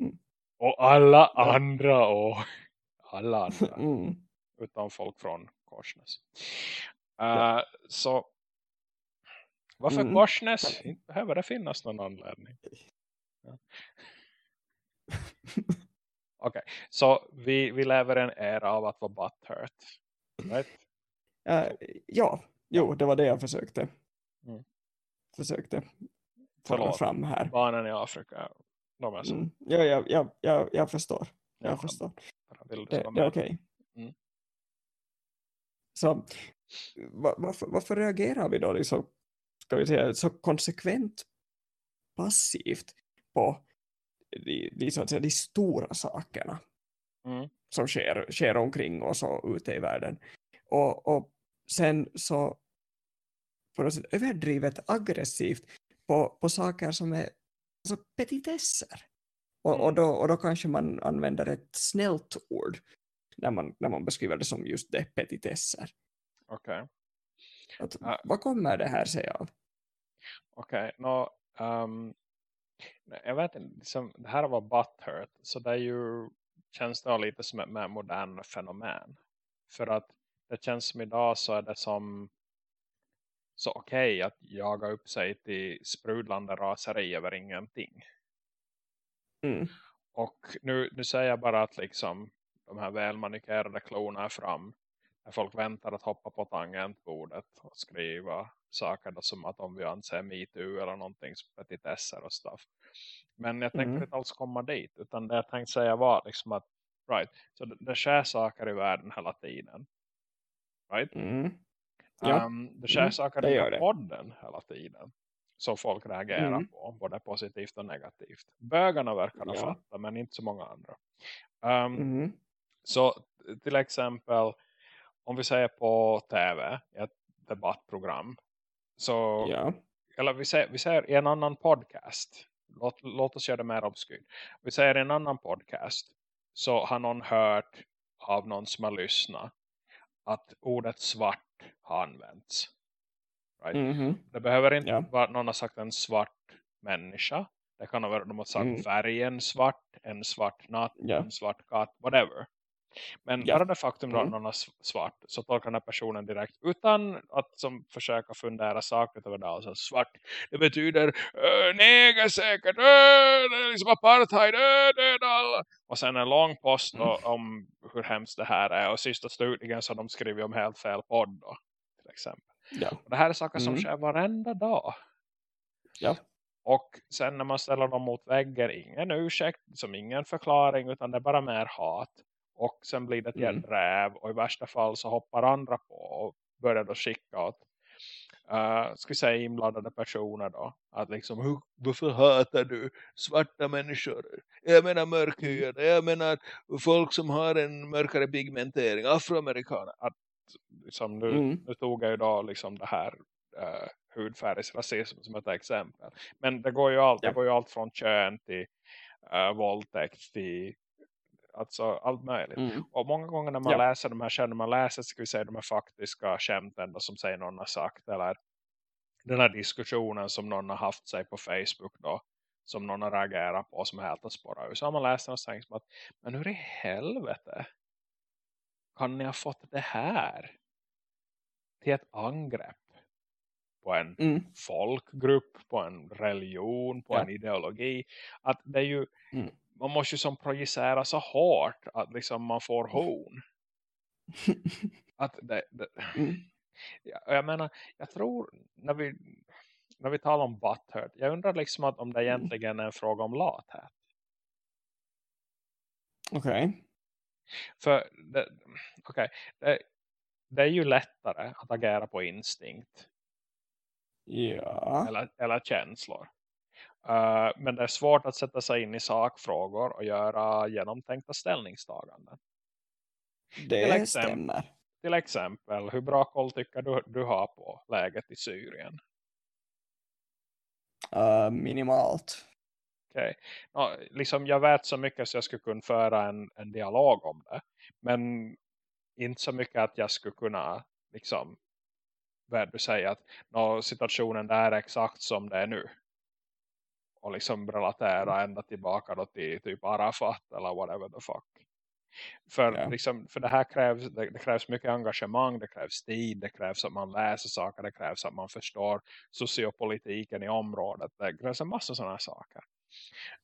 Mm. Och alla andra och alla andra. Mm. Utan folk från Korsnäs. Ja. Uh, så varför Mm. Korsnäs? Inte behöver det finnas någon anledning. Ja. (laughs) Okej, så vi, vi lever en era av att vara butthurt. Right? Eh, ja, jo, det var det jag försökte. Mm. Försökte Förlåt. fram här. Barnen i Afrika, de är så. Mm. Ja, ja, ja, ja, jag förstår. Jag Ja, förstår. vill du Det, vara det är okej. Mm. Så va- varför, varför reagerar vi då liksom, ska vi säga, så konsekvent passivt på de, de, så att säga, de stora sakerna Mm. som sker, sker omkring oss och ute i världen. Och, och sen så på något sätt överdrivet aggressivt på, på saker som är alltså petitesser. Och, och, då, och då kanske man använder ett snällt ord när man, när man beskriver det som just det, petitesser. Okej, Att, Ja. Vad kommer det här sig av? okej. Nå, ehm, nej, jag vet inte, liksom, det här var butthurt. Så det är ju, känns det lite som ett mer modern fenomen. För att det känns som idag så är det som så okej att jaga upp sig till sprudlande raseri över ingenting. Mm. Och nu, nu säger jag bara att liksom de här välmanikerade klorna är fram. Folk väntar att hoppa på tangentbordet och skriva saker då, som att om vi anser MeToo eller någonting som petitesser och stuff. Men jag tänkte Mm. inte alls komma dit. Utan det jag tänkte säga var liksom att right, så det, det sker saker i världen hela tiden. Right? Mm. Ja. Um, det sker Mm, saker det i podden hela tiden. Som folk reagerar Mm. på. Både positivt och negativt. Bögarna verkar ha Ja. fatta. Men inte så många andra. Um, Mm. Så till exempel. Om vi säger på tv. Ett debattprogram. Så, Ja. Eller vi säger, vi säger en annan podcast. Låt, låt oss göra det mer obskyrt. Vi säger en annan podcast. Så har någon hört av någon som har lyssnat. Att ordet svart har använts. Right? Mhm. Det behöver inte Ja. vara att någon har sagt en svart människa. Det kan vara att de har sagt Mm. färgen svart, en svart natt, Ja. en svart katt, whatever. Men Ja. bara det faktum då att Mm. någon har svart så tolkar den här personen direkt utan att som försöka fundera sakligt över det. Alltså svart, det betyder neger säkert, det är liksom apartheid, uh, döda alla. Och sen en lång post då, Mm. om hur hemskt det här är. Och sist och slutligen så har de skrivit om helt fel podd då, till exempel. Ja. Och det här är saker som Mm. sker varenda dag. Ja. Och sen när man ställer dem mot väggen, ingen ursäkt, som ingen förklaring, utan det är bara mer hat. Och sen blir det ett Mm. mm. räv, och i värsta fall så hoppar andra på och börjar då skicka åt uh, ska säga inblandade personer då. Att liksom, "Hur- varför hatar du svarta människor? Jag menar mörkhyade, jag menar folk som har en mörkare pigmentering, afroamerikaner. Att, liksom, nu, Mm. nu tog jag ju då liksom det här uh, hudfärgsrasism som ett exempel. Men det går ju allt, Ja. det går ju allt från kön till uh, våldtäkt till alltså allt möjligt. Mm. Och många gånger när man Ja. läser de här kön, när man läser ska vi säga de här faktiska skämten då, som säger någon har sagt eller den här diskussionen som någon har haft sig på Facebook då som någon har reagerat på som är helt att spåra ur. Så har man läst den och tänkt att men hur i helvete kan ni ha fått det här till ett angrepp på en Mm. folkgrupp, på en religion, på Ja. en ideologi. Att det är ju, Mm. Man måste ju som projicera så hårt att liksom man får hon. (laughs) Att det, det, Mm. Ja, jag menar, jag tror när vi, när vi talar om butthurt, jag undrar liksom att om det egentligen är en fråga om lathet. Okej. För det, okay, det, det är ju lättare att agera på instinkt Ja. eller, eller känslor. Uh, men det är svårt att sätta sig in i sakfrågor och göra genomtänkta ställningstaganden. Det till exempel, stämmer. Till exempel, hur bra koll tycker du, du har på läget i Syrien? Uh, minimalt. Okej. Okay. No, liksom jag vet så mycket så jag skulle kunna föra en, en dialog om det. Men inte så mycket att jag skulle kunna liksom vad du säger att no, situationen där är exakt som det är nu. Och liksom relatera ända tillbaka då till typ Arafat eller whatever the fuck. För, yeah. liksom, för det här krävs, det, det, krävs mycket engagemang, det krävs tid, det krävs att man läser saker, det krävs att man förstår sociopolitiken i området. Det krävs en massa sådana saker.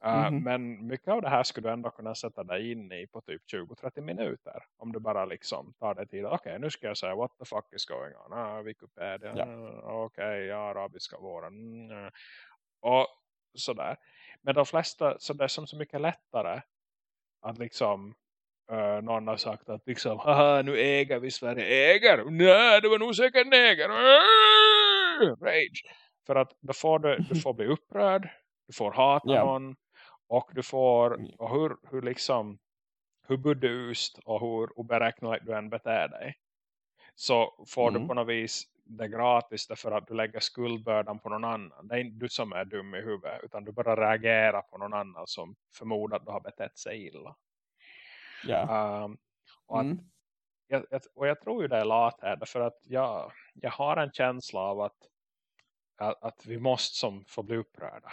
Uh, mm -hmm. Men mycket av det här skulle du ändå kunna sätta dig in i på typ 20-30 minuter. Om du bara liksom tar dig tid. Okej, okay, nu ska jag säga what the fuck is going on. Ah, Wikipedia. Ja. Okej, okay, ja, arabiska våren. Mm. Och sådär. Men de flesta, så är som så mycket lättare att liksom uh, någon har sagt att liksom, haha nu äger vi Sverige. Äger? Nej, det var nog säkert en äger. (laughs) Rage. För att då får du, du får bli upprörd du får hata yeah. någon och du får mm. och hur, hur liksom hur burdust och hur oberäkneligt du än beter dig så får mm. du på något vis det gratis därför att du lägger skuldbördan på någon annan. Det är inte du som är dum i huvudet utan du bara reagerar på någon annan som förmodar att du har betett sig illa. Yeah. Um, och, mm. jag, och jag tror ju det är lat här därför att jag, jag har en känsla av att, att, att vi måste som få bli upprörda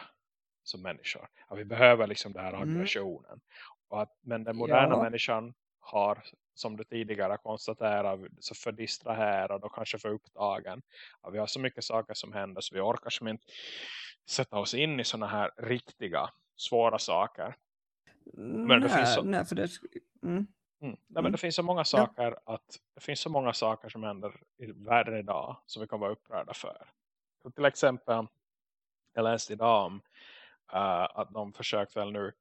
som människor. Att vi behöver liksom den här mm. aggressionen. Mm. Att, men den moderna ja. människan har, som du tidigare konstaterat, så för distraherad och kanske för upptagen. Att vi har så mycket saker som händer så vi orkar som inte sätta oss in i sådana här riktiga, svåra saker. Men nej, det finns så... nej, för det... Mm. Mm. Nej, men det mm. finns så många saker ja. att det finns så många saker som händer i världen idag som vi kan vara upprörda för. Så till exempel jag läste idag om uh, att de försökt väl nu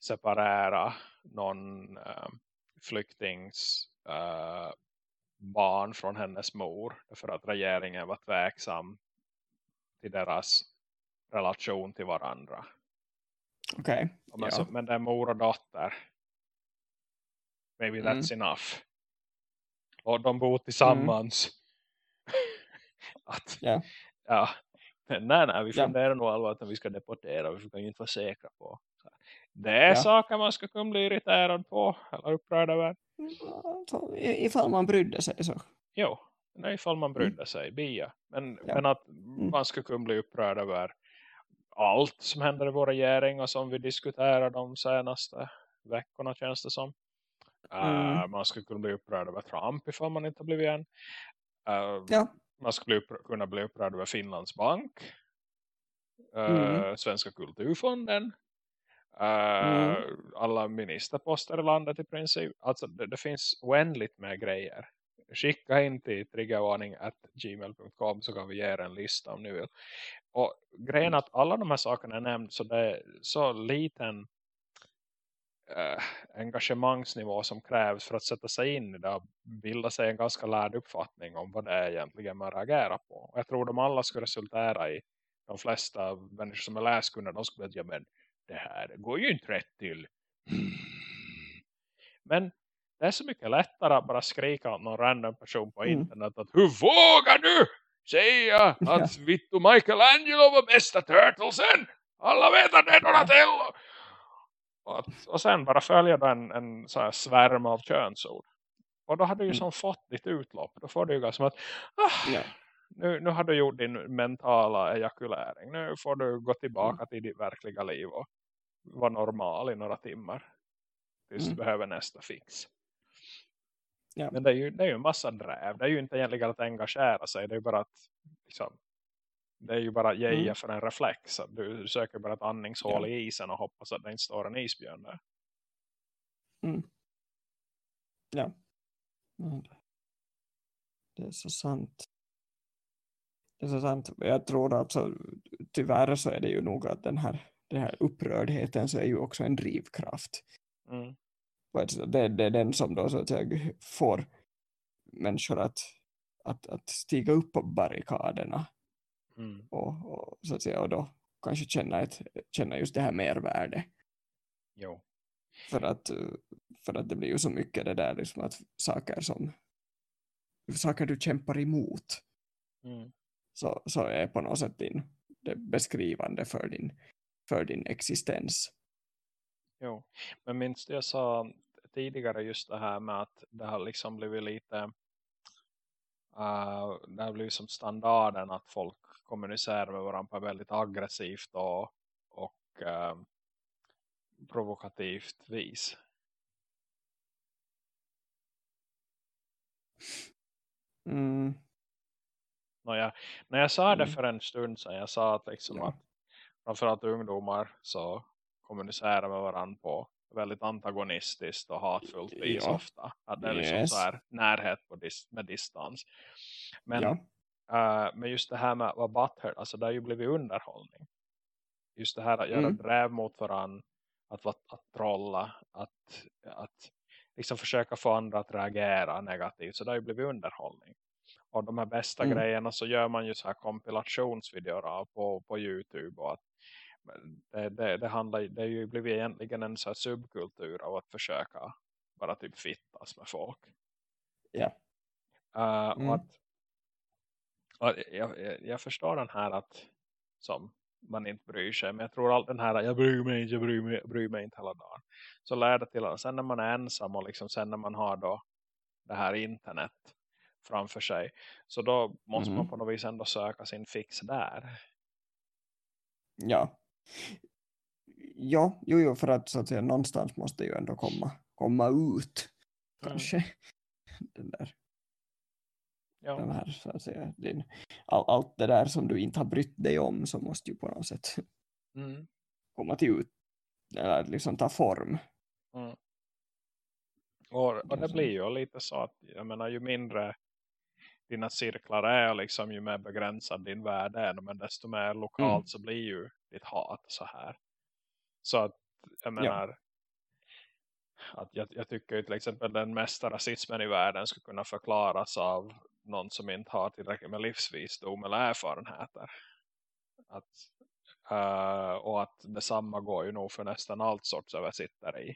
separera någon uh, flyktings uh, barn från hennes mor för att regeringen var tveksam till deras relation till varandra. Okej. Okay. Men, ja. men det är mor och dotter. Maybe mm. that's enough. Och de bor tillsammans. Mm. (laughs) att, yeah. ja, nej, nej, vi funderar ja. nog allvarligt att vi ska deportera. Vi kan ju inte vara säkra på. Det är ja. saker man ska kunna bli irriterad på. Eller upprörd över. Ifall man brydde sig så. Jo, nej, ifall man brydde mm. sig. Bia. Men, ja. men att mm. man ska kunna bli upprörd över allt som händer i vår regering. Och som vi diskuterar de senaste veckorna känns det som. Mm. Uh, man ska kunna bli upprörd över Trump ifall man inte blivit en. Uh, ja man skulle kunna bli upprörd över Finlands bank. Mm. Uh, Svenska kulturfonden. Uh, mm. Alla ministerposter i landet i princip. Alltså det, det, finns oändligt med grejer. Skicka in till triggervarning.gmail.com så kan vi ge er en lista om ni vill. Och grejen att alla de här sakerna är nämnd så det är så liten eh, engagemangsnivå som krävs för att sätta sig in i det och bilda sig en ganska lärd uppfattning om vad det är egentligen man reagerar på. Och jag tror de alla skulle resultera i de flesta människor som är läskunniga, de skulle säga, men det här går ju inte rätt till. Men det är så mycket lättare att bara skrika åt någon random person på mm. internet att hur vågar du säga (laughs) att Vittu Michelangelo var bästa Turtlesen? Alla vet att det är Donatello. Och, och sen bara följa en, en så här svärm av könsord. Och då hade du ju mm. som fått ditt utlopp. Då får du ju som att ah, ja. nu, nu har du gjort din mentala ejakulering. Nu får du gå tillbaka mm. till ditt verkliga liv och vara normal i några timmar. Tills mm. du behöver nästa fix. Ja. Men det är, ju, det är ju en massa dräv. Det är ju inte egentligen att engagera sig. Det är ju bara att liksom, det är ju bara geja mm. för en reflex. Du söker bara ett andningshål ja. i isen och hoppas att det inte står en isbjörn där. Mm. Ja. Det är så sant. Det är så sant. Jag tror alltså tyvärr så är det ju nog att den här, den här upprördheten så är ju också en drivkraft. Mm. Det, det är den som då så att säga får människor att, att, att stiga upp på barrikaderna Mm. Och, och, så att säga, och då kanske känna, ett, känna just det här mervärde. Jo. För att, för att det blir ju så mycket det där liksom att saker som saker du kämpar emot Mm. så, så är på något sätt din, det beskrivande för din, för din existens. Jo. Men minns du jag sa tidigare just det här med att det har liksom blivit lite uh, det har blivit som standarden att folk kommunicerar med varandra på väldigt aggressivt och, och uh, provokativt vis. Mm. Nåja, när jag sa det Mm. för en stund sedan, jag sa att, liksom Ja. att framförallt ungdomar så kommunicerar med varandra på väldigt antagonistiskt och hatfullt vis Ja. ofta. Att det är liksom Yes. så här närhet dis med distans. Men, ja. eh, men just det här med att vara butthurt, alltså det har ju blivit underhållning. Just det här att göra Mm. drev mot varandra, att, vara- att trolla, att, att liksom försöka få andra att reagera negativt. Så det har ju blivit underhållning. Och de här bästa Mm. grejerna så gör man ju så här kompilationsvideor på, på Youtube. Och att det, det, det, handlar, det är ju blivit egentligen en så subkultur av att försöka bara typ fittas med folk. Ja. Uh, Mm. att, att jag, jag, jag förstår den här att som man inte bryr sig. Men jag tror allt den här jag bryr mig inte, jag bryr mig, jag bryr mig inte hela dagen. Så lär det till att sen när man är ensam och liksom sen när man har då det här internet framför sig. Så då måste Mhm. man på något vis ändå söka sin fix där. Ja. Ja, jo, jo, för att, så att säga, någonstans måste ju ändå komma, komma ut. Kanske. Den där, Ja. den här, så att säga, din, all, allt det där som du inte har brytt dig om så måste ju på något sätt Mm. komma till ut. Eller liksom ta form. Mm. Och, och Det blir ju lite så att jag menar ju mindre dina cirklar är liksom ju mer begränsad din värld är men desto mer lokalt Mm. så blir ju ditt hat så här. Så att jag menar att jag, jag tycker ju till exempel den mesta rasismen i världen skulle kunna förklaras av någon som inte har tillräckligt med livsvisdom eller erfarenheter. Att, eh, och att detsamma går ju nog för nästan allt sorts översittare i.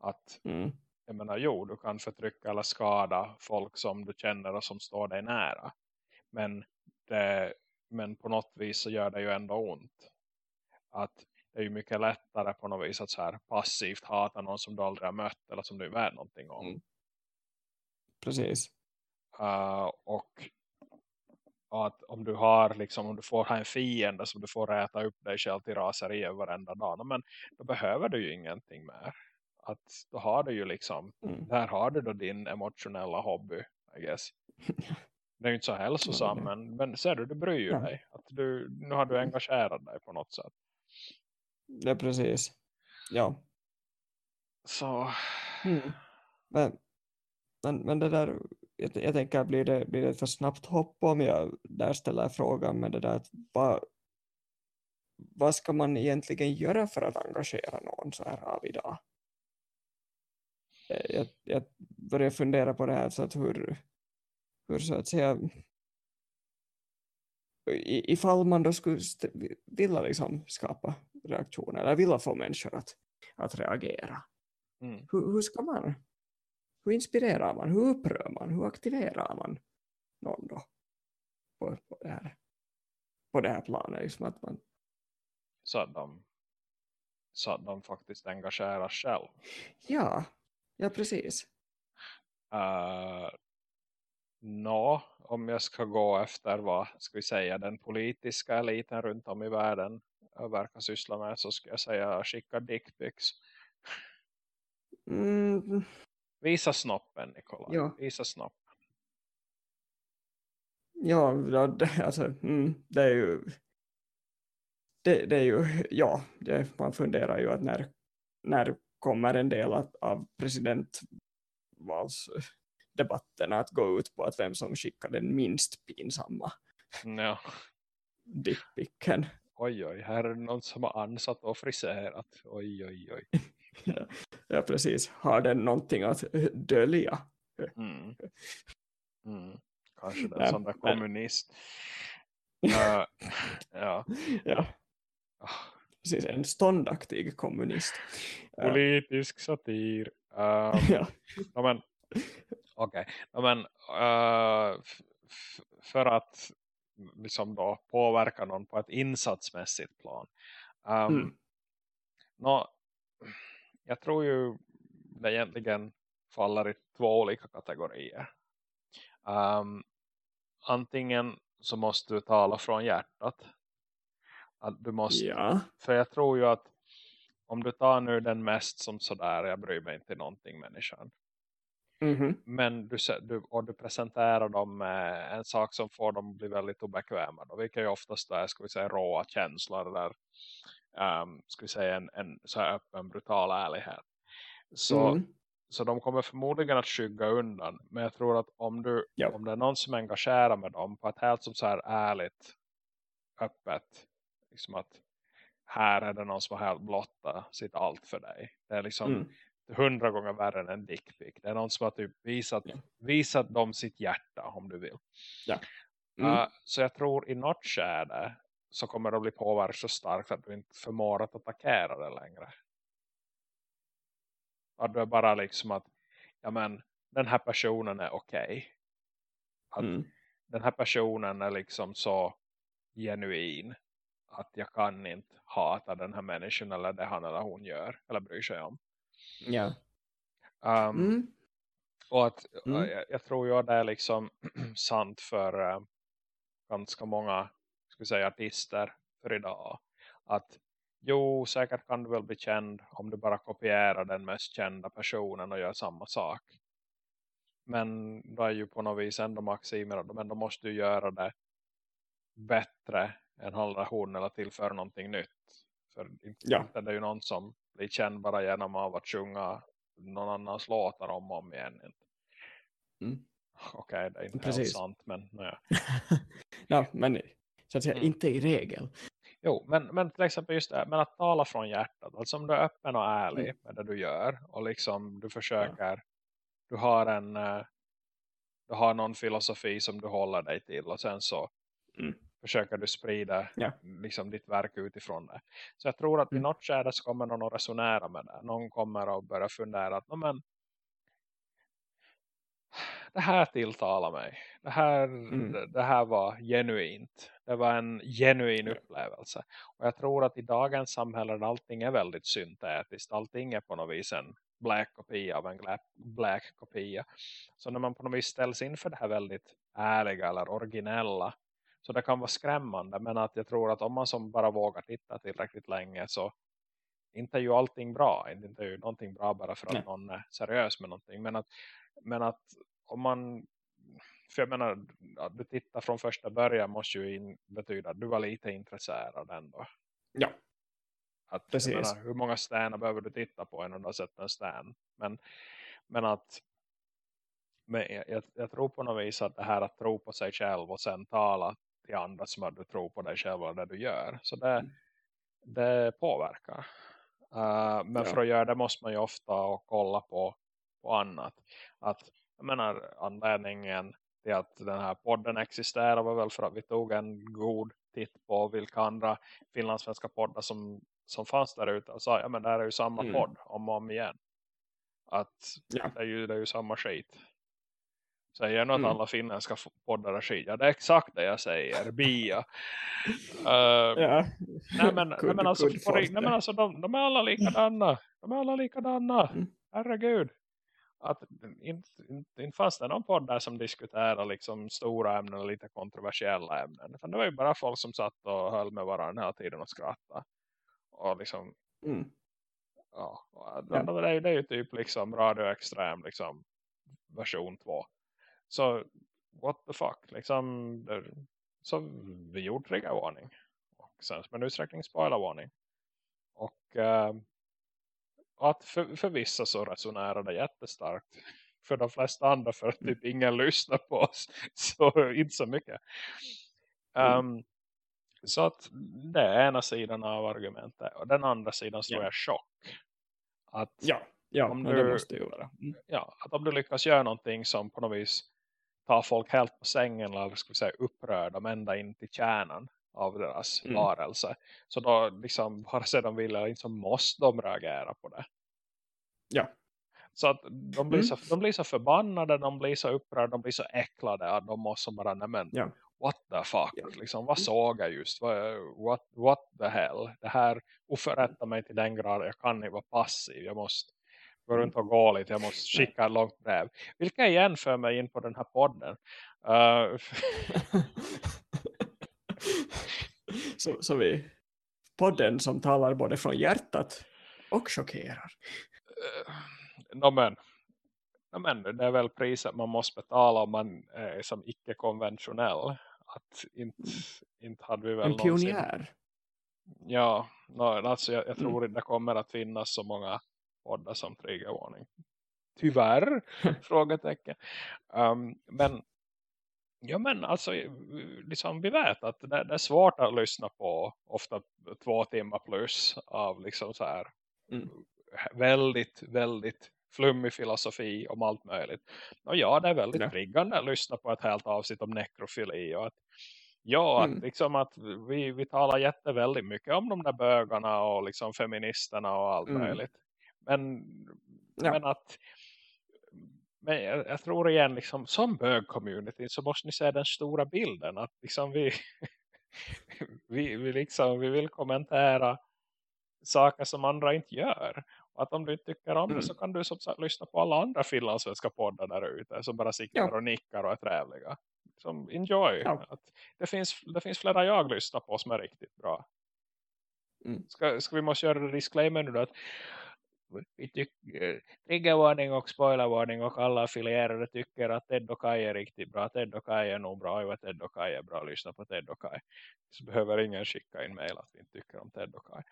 Att Mm. Jag menar, jo, du kan förtrycka eller skada folk som du känner och som står dig nära. Men, det, men på något vis så gör det ju ändå ont. Att det är ju mycket lättare på något vis att så här passivt hata någon som du aldrig har mött eller som du vet någonting om. Mm. Precis. Uh, och och att om du har liksom, om du får ha en fiende som du får räta upp dig själv till raseri varenda dag. Men då behöver du ju ingenting mer. Att då har du ju liksom, Mm. där har du då din emotionella hobby, I guess. (laughs) Det är ju inte så hälsosam, Ja, det- men, men ser du, du bryr ju Ja. dig. Att du, nu har du engagerat dig på något sätt. Är precis. Ja. Så, Mm. Men, men, men det där, jag, jag tänker blir det, blir det för snabbt hopp om jag där ställer frågan med det där vad, vad ska man egentligen göra för att engagera någon så här av idag? Eh, Jag, jag börjar fundera på det här så att hur, hur så att säga i, ifall man då skulle vilja liksom skapa reaktioner eller vilja få människor att, att reagera. Mm, hur, hur ska man hur inspirerar man, hur upprör man, hur aktiverar man någon då på, på, det, här, på det här planet? Liksom att man, så, att de, så att de faktiskt engagerar själv. ja, ja precis Uh, Nå, om jag ska gå efter vad ska vi säga den politiska eliten runt om i världen verkar syssla med så ska jag säga skicka dickpics. mm, Visa snoppen Nikolaj, Ja. visa snoppen. ja, alltså, mm, det är ju det, det är ju, ja det, man funderar ju att när, när kommer en del av, av presidentvalsdebatterna att gå ut på att vem som skickar den minst pinsamma Ja. dickpicken Oj oj, här är det någon som har ansatt och friserat. Oj oj oj. (laughs) Ja, precis. Har den någonting att dölja? Mm. Mm. Kanske det är Nej, en sån där men- kommunist. Uh, (laughs) ja. ja. Precis, en ståndaktig kommunist. Eh, Politisk satir. Um, (laughs) ja. ja, men, Okej, ja, men uh, för att liksom då påverka någon på ett insatsmässigt plan. Um, Mm. nå, jag tror ju det egentligen faller i två olika kategorier. Um, antingen så måste du tala från hjärtat. Att du måste, ja. För jag tror ju att om du tar nu den mest som sådär, jag bryr mig inte någonting människan. Mhm. Men du, du, och du presenterar dem en sak som får dem bli väldigt obekväma. Då, vilket ju oftast är ska vi säga, råa känslor eller um, ska vi säga en, en så öppen brutal ärlighet. Så, Mm. så de kommer förmodligen att skygga undan. Men jag tror att om, du, Ja. om det är någon som engagerar med dem på ett helt som så här ärligt, öppet. Liksom att här är det någon som har helt blotta sitt allt för dig. Det är liksom Mm. hundra gånger värre än en dickpic. Det är någon som har typ visat, Ja. visat dem sitt hjärta om du vill. Mm. Uh, så jag tror i något skärde så kommer det bli påverkat så starkt att du inte förmår att attackera det längre. Att du är bara liksom att ja men den här personen är okej. Att Mm. den här personen är liksom så genuin att jag kan inte hata den här människan eller det han eller hon gör eller bryr sig om. Ja. Um, Mm. Och att Mm. jag, jag tror ju att det är liksom (clears throat) sant för eh, ganska många ska säga, artister för idag. Att jo, säkert kan du väl bli känd om du bara kopierar den mest kända personen och gör samma sak. Men då är ju på något vis ändå maximer, men då måste du göra det bättre hålla hon eller tillföra någonting nytt. För inte Ja. inte är det ju någon som blir känd bara genom av att sjunga någon annans låtar om och om igen. Mm. Okej, det är inte helt Precis. sant, men naja. (laughs) ja, men så att säga, Mm. inte i regel. Jo, men, men till exempel just det, men att tala från hjärtat. Alltså om du är öppen och ärlig Mm. med det du gör. Och liksom du försöker, du har en, eh, du har någon filosofi som du håller dig till. Och sen så Mm. Försöker du sprida Ja. liksom ditt verk utifrån det. Så jag tror att i Mm. något skärde så kommer någon att resonera med det. Någon kommer att börja fundera att, "Nå, men det här tilltalar mig. Det här, Mm. det, det här var genuint. Det var en genuin upplevelse. Och jag tror att i dagens samhälle där allting är väldigt syntetiskt. Allting är på något vis en black kopia av en black kopia. Så när man på något vis ställs inför det här väldigt ärliga eller originella. Så det kan vara skrämmande. Men att jag tror att om man som bara vågar titta tillräckligt länge så inte är ju allting bra. Inte är ju någonting bra bara för att Nej. någon är seriös med någonting. Men att, men att om man för jag menar att du tittar från första början måste ju in, betyda att du var lite intresserad ändå. Ja. Att, Precis. menar, hur många stänar behöver du titta på innan du har sett en stan? Men, men att men jag, jag, jag tror på något vis att det här att tro på sig själv och sen tala till andra som att du tror på dig själv och det du gör. Så det, Mm. det påverkar. Uh, men Ja. för att göra det måste man ju ofta kolla på, på annat. Att, jag menar anledningen till att den här podden existerar var väl för att vi tog en god titt på vilka andra finlandssvenska poddar som, som fanns där ute och sa, ja men det här är ju samma Mm. podd om och om igen. Att Ja. det, är ju, det är ju samma skit. Säger nu att Mm. alla finländska f- poddar är skit. Ja det är exakt det jag säger. Bia. Uh, Ja. Nej men, nej, men alltså, forte. nej, men alltså de, de är alla likadana. De är alla likadana. Mm. Herregud. Att inte, inte, inte fanns det någon podd där som diskuterar liksom stora ämnen och lite kontroversiella ämnen. Utan det var ju bara folk som satt och höll med varandra hela tiden och skrattade. Och liksom, Mm. ja. och Ja. Det, det är ju typ liksom Radio Extrem liksom version 2. Så what the fuck. Liksom, så vi gjorde triggervarning. Och sen en utsträckning spoilervarning. Och eh, att för, för vissa så resonerar det jättestarkt. För de flesta andra för att typ ingen lyssnar på oss. (laughs) Så inte så mycket. Mm. Um, så att det är ena sidan av argumentet. Och den andra sidan så Ja. är jag chock. Att Ja, ja Om du- det måste ju vara. Mm. ja, att om du lyckas göra någonting som på något vis tar folk helt på sängen eller ska vi säga upprörda ända in till kärnan av deras mm. varelse. Så då liksom, (laughs) vare sig de vill eller inte så måste de reagera på det. Ja. Så att de blir, mm. så, de blir så förbannade, de blir så upprörda, de blir så äcklade att de måste bara, nej ja. what the fuck, ja. liksom, vad mm. såg jag just, what, what the hell, det här oförrättar mig till den grad, jag kan inte vara passiv, jag måste gå runt och gå lite, jag måste skicka ett långt brev. Vilka igen för mig in på den här podden. Uh, (laughs) så, så vi podden som talar både från hjärtat och chockerar. Uh, no, men, no, men det är väl priset man måste betala om man är som icke-konventionell. Att inte, mm. inte hade vi väl en pionjär. Ja, no, alltså jag, jag tror mm. inte det kommer att finnas så många poddar som triggervarning. Tyvärr, (laughs) frågetecken. Um, men Ja men alltså liksom, vi vet att det, det, är svårt att lyssna på ofta två timmar plus av liksom så här mm. väldigt, väldigt flummig filosofi om allt möjligt. Och ja, det är väldigt ja. triggande att lyssna på ett helt avsnitt om nekrofili och att ja, mm. att, liksom att vi, vi talar jätteväldigt mycket om de där bögarna och liksom feministerna och allt mm. möjligt. Men, ja. men att men jag, jag, tror igen liksom, som bög-community så måste ni se den stora bilden att liksom vi, (laughs) vi, vi, liksom, vi vill kommentera saker som andra inte gör. Och att om du inte tycker om mm. det så kan du som sagt lyssna på alla andra finlandssvenska poddar där ute som bara sitter ja. och nickar och är trevliga. Som enjoy. Ja. Att det, finns, det finns flera jag lyssnar på som är riktigt bra. Mm. Ska, ska vi måste göra en disclaimer nu då att vi tycker, triggervarning och spoilervarning och alla affilierade tycker att Ted och Kai är riktigt bra. Ted och Kai är nog bra. Jag Ted och Kai är bra. Lyssna på Ted och Kai. Så behöver ingen skicka in mail att vi inte tycker om Ted och Kai.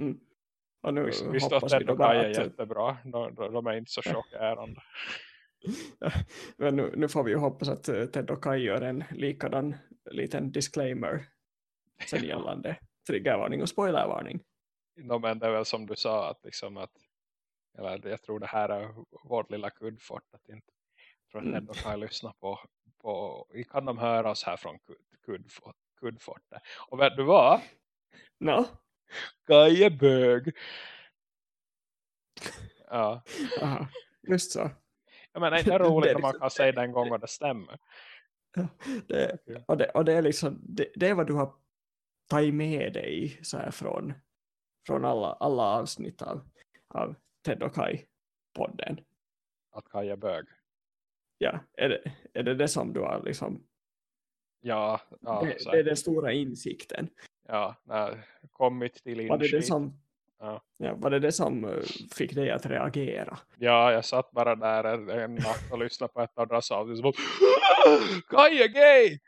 Mm. Och nu visst, visst att Ted och Kai är att... jättebra. De, de, är inte så chockerande. Men nu, nu får vi ju hoppas att eh, Ted och Kai gör en likadan liten disclaimer sen (laughs) gällande triggervarning och spoilervarning det är väl som du sa att liksom att eller jag tror det här är vårt lilla kuddfort att inte tror att mm. kan lyssna på, på kan de höra oss här från kuddfort, kuddfortet och vet du vad? No. Är bög ja (laughs) Aha, just så jag menar (laughs) det är roligt det är liksom, man kan säga den gången det stämmer det, och, det, och det är liksom det, det är vad du har tagit med dig så här från från alla, alla avsnitt av, av Ted och Kai-podden. Att Kai är bög? Ja, är det, är det det som du har liksom... Ja, ja det, det är den stora insikten. Ja, nej, kommit till insikt. Var det det som, ja. Ja, var det det som eh, fick dig att reagera? Ja, jag satt bara där en, en natt och lyssnade på ett av deras avsnitt. (gasps) Kai är gay!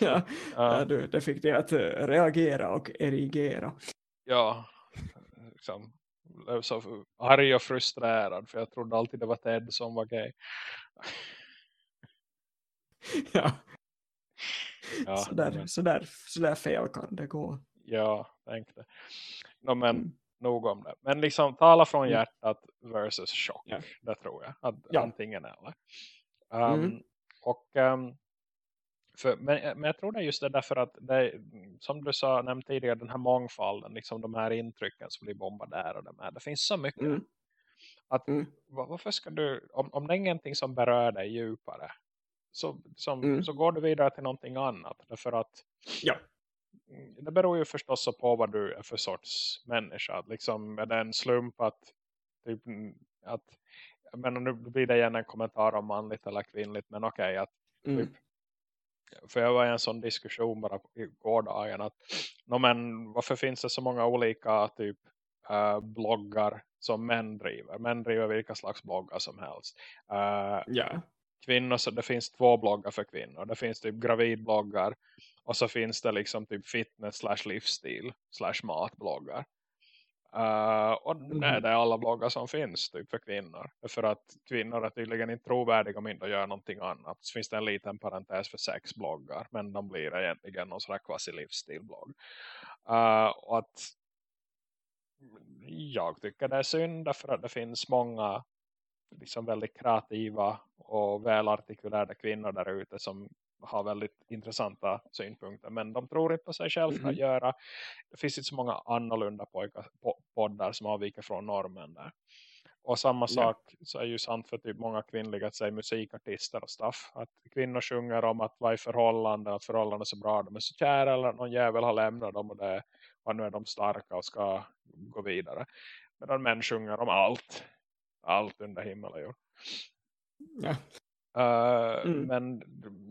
ja, ja. du, det fick dig att eh, reagera och erigera ja, liksom, blev så arg och frustrerad för jag trodde alltid det var Ted som var gay. (laughs) ja. ja sådär, men... sådär, sådär fel kan det gå. Ja, tänkte. No, men mm. nog om det. Men liksom tala från mm. hjärtat versus chock. Ja. Det tror jag. Att, ja. Antingen eller. Um, mm. Och um, för, men, men jag tror det är just det därför att det, som du sa nämnt tidigare, den här mångfalden, liksom de här intrycken som blir bombarderade med. Det finns så mycket. Mm. Att, mm. Varför ska du, om, om det är ingenting som berör dig djupare så, som, mm. så går du vidare till någonting annat. Därför att ja. det beror ju förstås på vad du är för sorts människa. Liksom, är det en slump att, typ, att men nu blir det igen en kommentar om manligt eller kvinnligt. Men okej, okay, att mm. typ, för jag var i en sån diskussion bara i gårdagen att no, men, varför finns det så många olika typ uh, bloggar som män driver? Män driver vilka slags bloggar som helst. Uh, eh, yeah. Kvinnor, så det finns två bloggar för kvinnor. Det finns typ gravidbloggar och så finns det liksom typ fitness slash livsstil slash matbloggar. Uh, och nej, det är alla bloggar som finns typ för kvinnor. För att kvinnor är tydligen inte trovärdiga om inte gör någonting annat. Så finns det en liten parentes för sexbloggar. Men de blir egentligen någon slags kvasi livsstilblogg. Uh, och att jag tycker det är synd därför att det finns många liksom väldigt kreativa och välartikulerade kvinnor där ute som har väldigt intressanta synpunkter. Men de tror inte på sig själva mm -hmm. att göra. Det finns inte så många annorlunda pojkar, poddar som avviker från normen där. Och samma sak ja. så är ju sant för typ många kvinnliga att säga musikartister och stuff. Att kvinnor sjunger om att vara i förhållande, att förhållande är så bra, de är så kära eller någon jävel har lämnat dem och, det, och nu är de starka och ska gå vidare. Medan män sjunger om allt. Allt under himmel och jord. Ja. Uh, mm. Men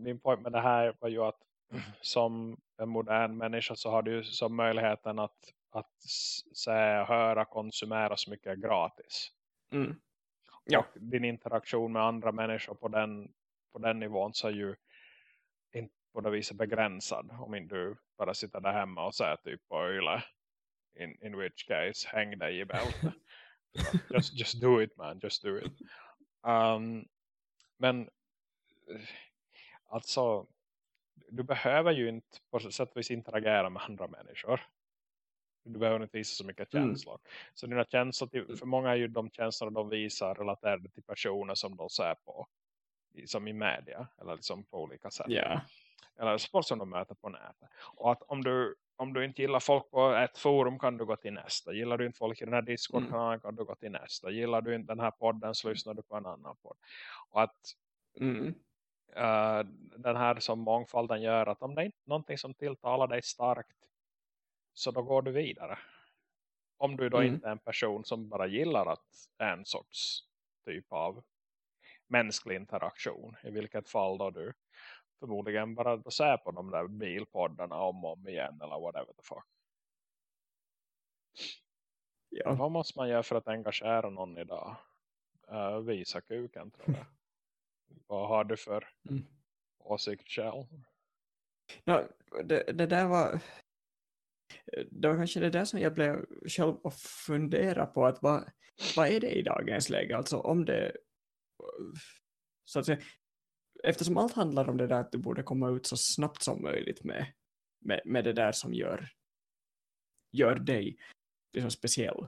min poäng med det här var ju att (clears throat) som en modern människa så har du som möjligheten att, att se, höra, konsumera så mycket gratis. Mm. Ja. Och din interaktion med andra människor på den, på den nivån så är ju inte på det viset begränsad. Om inte du bara sitter där hemma och säger typ på yle. In, in which case, häng dig i bälte. (laughs) just, just do it man, just do it. Um, men alltså du behöver ju inte på sätt och vis interagera med andra människor. Du behöver inte visa så mycket mm. känslor. Mm. Så dina känslor, till, mm. för många är ju de känslor de visar relaterade till personer som de ser på. Som i media. Eller liksom på olika sätt. Yeah. Eller sport som de möter på nätet. Och att om du, om du inte gillar folk på ett forum kan du gå till nästa. Gillar du inte folk i den här Discord-kanalen mm. kan du gå till nästa. Gillar du inte den här podden så lyssnar du på en annan podd. Och att mm. Uh, den här som mångfalden gör att om det är inte någonting som tilltalar dig starkt så då går du vidare. Om du då mm. inte är en person som bara gillar att en sorts typ av mänsklig interaktion. I vilket fall då du förmodligen bara ser på de där bilpoddarna om och om igen eller whatever the fuck. Ja. Vad måste man göra för att engagera någon idag? Uh, visa kuken tror jag. Vad har du för mm. åsikt själv? No, det, det där var det var kanske det där som jag blev själv och fundera på att vad, vad är det i dagens läge? Alltså om det så att säga, eftersom allt handlar om det där att du borde komma ut så snabbt som möjligt med, med, med det där som gör, gör dig liksom speciell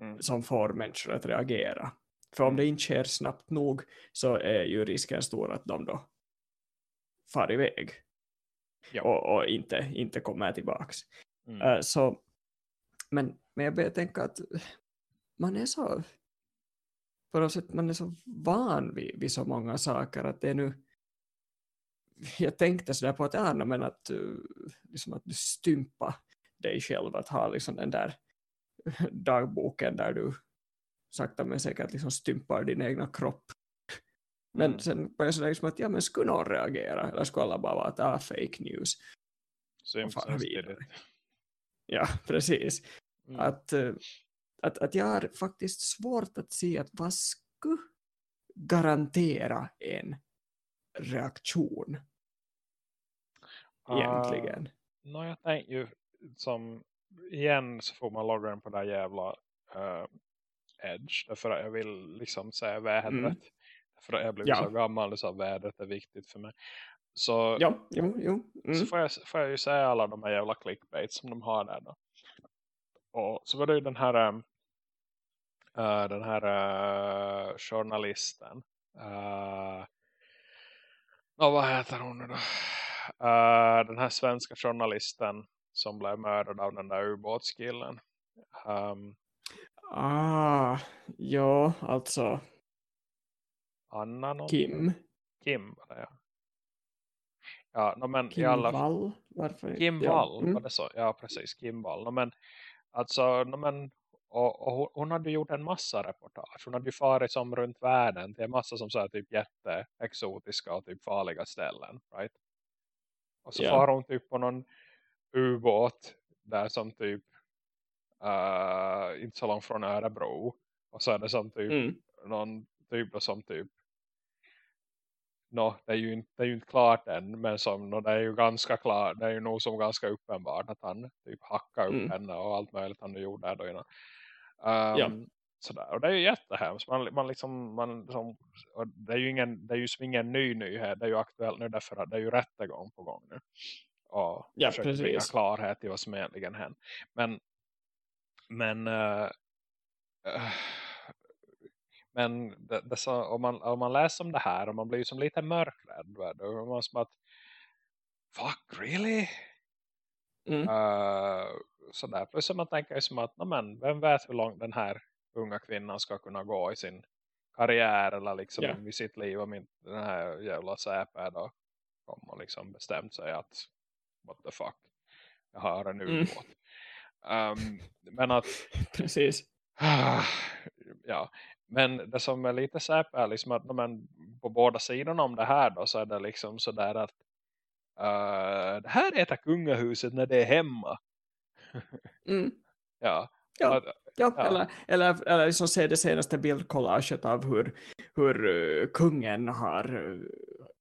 mm. som får människor att reagera. För om det inte sker snabbt nog så är ju risken stor att de då far iväg ja. och, och inte, inte kommer tillbaks. Mm. Uh, så, men, men jag börjar tänka att man är så på något sätt man är så van vid, vid så många saker att det är nu jag tänkte sådär på att, ja, men att, liksom att du stympa dig själv att ha liksom den där dagboken där du sakta men säkert liksom stympar din egna kropp men mm. sen började jag sådär liksom att ja men skulle någon reagera eller skulle alla bara vara att ah, fake news Simpsons Ja, (laughs) precis. Mm. Att, eh, att, att jag har faktiskt svårt att se att vad skulle garantera en reaktion egentligen. Uh, no, jag tänker ju som igen så får man logga in på det jävla uh, Edge. Därför att jag vill liksom säga vädret. Mm. För att jag blev ja. så gammal så vädret är viktigt för mig. Så, ja, jo, jo. Mm. så får, jag, får jag ju säga alla de här jävla clickbait som de har där då. Och så var det ju den här uh, den här uh, journalisten. Uh, oh, vad heter hon nu då? Uh, den här svenska journalisten som blev mördad av den där ubåtskillen. Um, ah, ja, alltså. Anna någon? Kim. Kim var det, ja. Ja, no, men Kim i alla... Wall? Varför? Kim ja. Wall, mm. var det så? Ja, precis, Kim Wall. No, men, alltså, no, men, och, och, hon hade gjort en massa reportage. Hon hade ju farit som runt världen till en massa som så här, typ jätteexotiska och typ farliga ställen, right? Och så yeah. far hon typ på någon ubåt där som typ uh, inte så långt från Örebro. Och så är det som typ mm. någon typ som typ no, det, är ju inte, det är ju inte klart än men som, no, det är ju ganska klart det är ju nog som ganska uppenbart att han typ hackar upp mm. henne och allt möjligt han gjorde där då innan. Um, ja. sådär. och det är ju jättehemskt man, man liksom, man, som, det är ju ingen, det är ju ingen ny nyhet det är ju aktuellt nu därför att det är ju rättegång på gång nu och ja, försöker bringa klarhet i vad som egentligen händer men men uh, Men så, om, man, om man läser om det här och man blir ju som lite mörkrädd. Då man som att, fuck really? Mm. Uh, sådär. Plus man tänker ju som att, men, vem vet hur långt den här unga kvinnan ska kunna gå i sin karriär eller liksom yeah. i sitt liv om inte den här jävla säpä då kommer liksom bestämt sig att what the fuck jag har en mm. ubåt. Mm. Um, men att (laughs) precis (sighs) ja, men det som är lite säp är liksom att men, på båda sidorna om det här då så är det liksom sådär att uh, det här äter kungahuset när det är hemma. mm. (laughs) ja. Ja, att, ja, ja, eller, eller, eller liksom se det senaste bildkollaget av hur, hur uh, kungen har, uh,